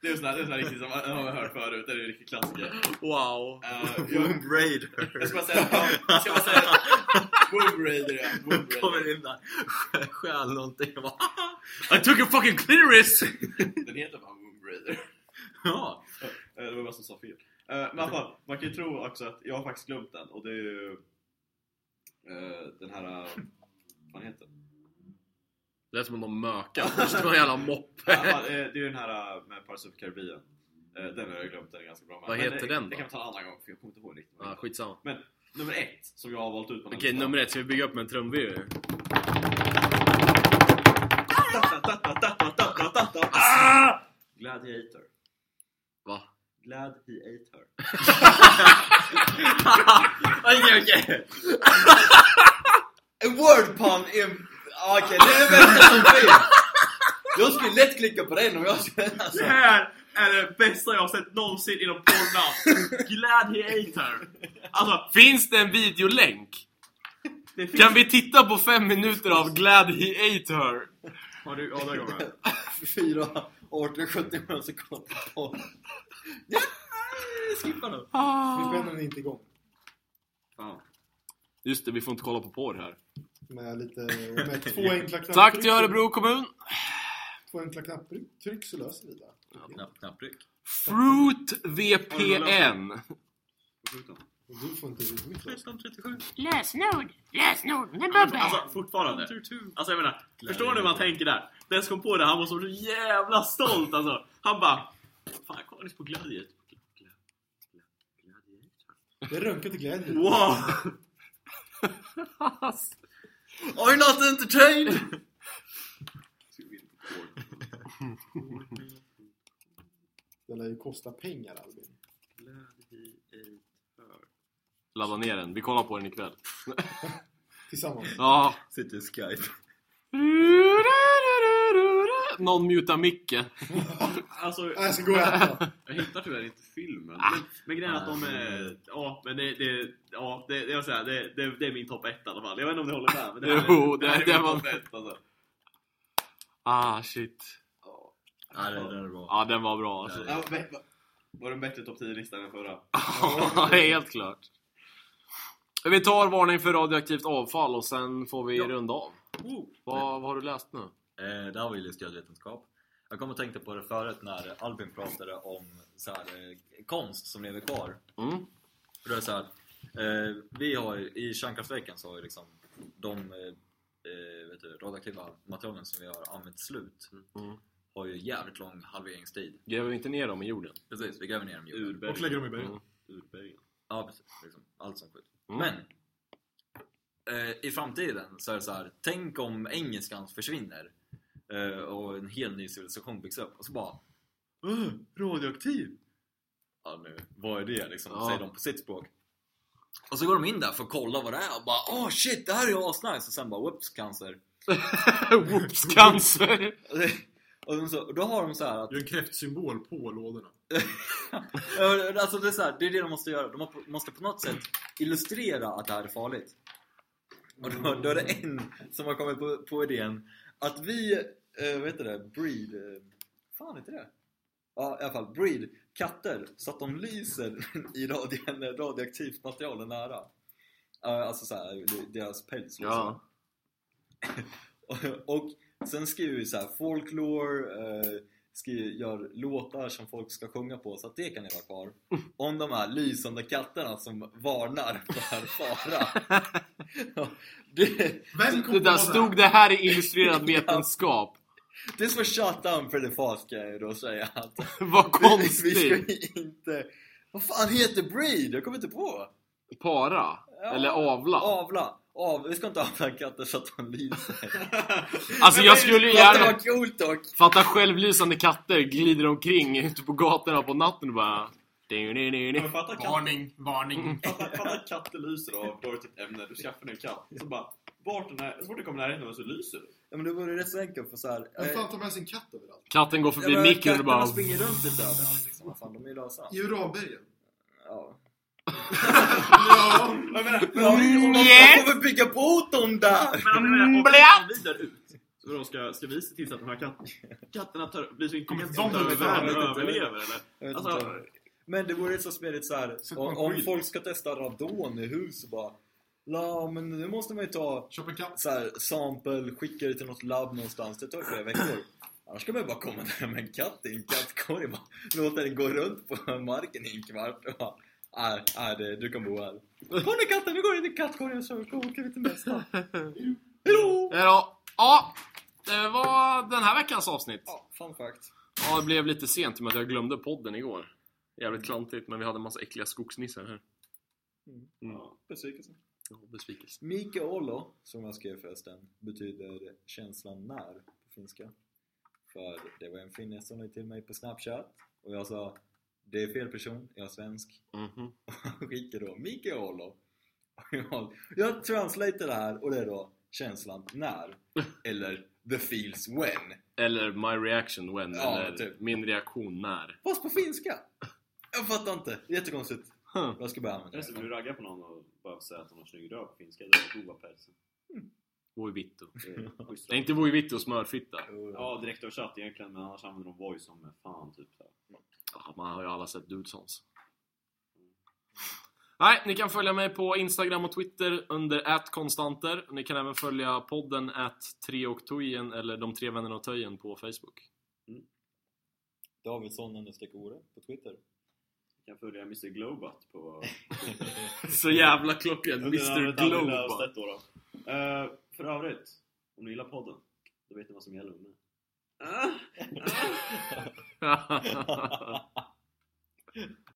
Det är är sån här riktigt som man har hört förut. Det är en riktig klassiker. Wow. Uh, jag, Womb Raider jag ska bara säga, jag ska bara säga Womb Raider ja. Womb Raider. Kommer in där, stjäl någonting och bara I took a fucking clitoris! Den heter bara Womb Raider. Ja, Eh, Det var bara som sa fel. Eh, Men i alla fall, man kan ju tro också att jag har faktiskt glömt den och det är ju eh, den här, vad heter den? Det lät som om de mökar först. Någon jävla Ja, moppe. eh, det är ju den här eh, med Pirates of Caribbean. Eh, Den har jag glömt, den är ganska bra. Vad Men heter det, den då? Det kan vi ta en annan gång för jag kommer inte ihåg riktigt. Ja, skitsamma. Men nummer ett, som jag har valt ut på Okej, listan. nummer ett. Ska vi bygga upp med en trumvirvel? Ah! Gladiator. Va? Glad he ate her. okej okej En word pun är... Okej, det är det bästa som finns! Jag skulle lätt klicka på den om jag skulle... Alltså. Det här är det bästa jag har sett någonsin inom porrnamn. Glad he ate her. Alltså, Finns det en videolänk? det finns... Kan vi titta på fem minuter av Glad He Ate Her? Har du, ja, det går med. 4, 18, 17 sekunder på Ja, skippa nu. Vi spänner den inte igång. Fan. Just det, vi får inte kolla på porr här. Med lite... Med två enkla knapptryck. Tack till Örebro kommun! Två enkla knapptryck så löser vi det. Knapp, knapptryck. Fruit VPN. Du får inte. Lösenord! Lösenord med Bubbe! Alltså fortfarande. Alltså jag menar, förstår ni hur man tänker där? Den som kom på det, han var så jävla stolt alltså. Han bara, fan jag kollade nyss på Gladiator. Det är röntgen till glädje. Wow! Are you not entertained? Det lär ju kosta pengar Albin. Ladda ner den, vi kollar på den ikväll. Tillsammans. Ja. Sitter i Skype. Någon mutar micken. Alltså, jag ska gå och äta. jag hittar tyvärr inte filmen. Men, men grejen är att de är, ja men det, det, ja, det, det, jag säga, det, det, det är min topp ett i alla fall. Jag vet inte om ni håller med. Men det här är- Jo, det- här är det min var- topp ett alltså. Ah shit. Nej, det, det är bra. Ja den var bra alltså. Ja, Var det en bättre topp 10-lista än den förra? Ja, helt klart. Vi tar varning för radioaktivt avfall och sen får vi runda av. Vad, vad har du läst nu? Eh, det här var illustrerad vetenskap. Jag kom och tänkte på det förut när Albin pratade om så här, eh, konst som lever kvar. Mm. För det är så här, eh, vi har ju- i kärnkraftverken så har ju liksom de eh, eh, vet du, radioaktiva materialen som vi har använt slut Mm. har ju jävligt lång halveringstid. Gräver vi inte ner dem i jorden? Precis, vi gräver ner dem i jorden. Urberg. Och lägger dem i bergen. Mm. Urbergen. Ja, precis. Liksom, allt som skit. Mm. Men eh, i framtiden så är det så här. Tänk om engelskan försvinner och en helt ny civilisation byggs upp och så bara "Åh, radioaktiv! Ja nu, vad är det liksom? Ja. Säger de på sitt språk. Och så går de in där för att kolla vad det är och bara åh shit det här är asnice och sen bara whoops cancer. Whoops, cancer! och, så, och då har de så här att Gör en kräftsymbol på lådorna. Alltså det, är så här, det är det de måste göra. De må- måste på något sätt illustrera att det här är farligt. Och då, då är det en som har kommit på, på idén att vi, eh, vad heter det, breed... Eh, fan heter det? Ja, i alla fall breed katter så att de lyser i radio, radioaktivt material nära. Eh, alltså såhär, deras päls liksom. Ja. och, och sen skriver vi så här folklore, eh, skriver, gör låtar som folk ska sjunga på så att det kan leva kvar. Om de här lysande katterna som varnar för fara. Det, Vem kom Det där stod det här är illustrerad vetenskap. Det är så shut down pretty fast kan jag ju då säga. Att Vad vi konstigt! ska inte... Vad fan heter breed? Jag kommer inte på. Para? Ja. Eller avla? Avla. Av, vi ska inte avla katter så att de lyser. Alltså jag skulle ju gärna var coolt dock. fatta självlysande katter glider omkring ute på gatorna på natten och bara... Fatta Varning, varning. fatta- fatta att katter lyser och då är det ett ämne, du skaffar en katt. Så bara, vart den är, så fort den kommer nära henne så lyser du. Ja men det vore rätt så enkelt för så här. Vem eh, fan tar med sin katt överallt? Katten går förbi micken och katterna bara... springer runt lite överallt liksom. Vad fan, de är ju lösa. I uranbergen? Ja. Ja. Jag menar, Men om vi, om de får bygga på dem där! Men om vi där ut, så de ska, ska vi se till så att de här katt, katterna tar, blir så intelligenta att ifrån, överlever eller? Alltså. Men det vore så smidigt så här. Sätt Om, om folk ska testa radon i hus och bara La, men nu måste man ju ta Köp en katt. så här, sample, skicka det till något labb någonstans. Det tar flera veckor. Annars ska man ju bara komma där med en katt i en kattkorg och bara låta den gå runt på marken i en kvart och bara Nej, nej det, du kan bo här. Kom nu katten, vi går in i kattkorgen så åker vi till nästa. Hejdå! Ja, ja, det var den här veckans avsnitt. Ja, fun fact. Ja, det blev lite sent i och med att jag glömde podden igår. Jävligt klantigt, men vi hade en massa äckliga skogsnissar här. Mm. Ja, besvikelse. Ja, besvikelse. Mike Olo, som jag skrev förresten, betyder känslan när på finska. För det var en finne som la till mig på Snapchat och jag sa det är fel person, jag är svensk. Mhm. Och han skickade då Mike Olo. Och jag, jag det här och det är då känslan när. Eller the feels when. Eller my reaction when, Ja, eller typ. min reaktion när. Fast på finska! Jag fattar inte, jättekonstigt. Huh. Jag ska börja använda Det det. du raggar på någon och bara säger att de har snygg röv på finska, det är prova pälsen. Voi vittu. Det är. Det inte voi vittu och smörfitta. Ja, direktöversatt egentligen, men annars använder de voice som fan typ så. Ja, man har ju alla sett Dudesons. Nej, ni kan följa mig på Instagram och Twitter under @konstanter. Ni kan även följa podden @treoktojen eller de tre vännerna och töjen på Facebook. Davidsson understreck Ore på Twitter. Kan följa Mr Globat på... Så jävla klockrent, Mr då då. Eh, för övrigt, om ni gillar podden, då vet ni vad som gäller mig. Ah, ah.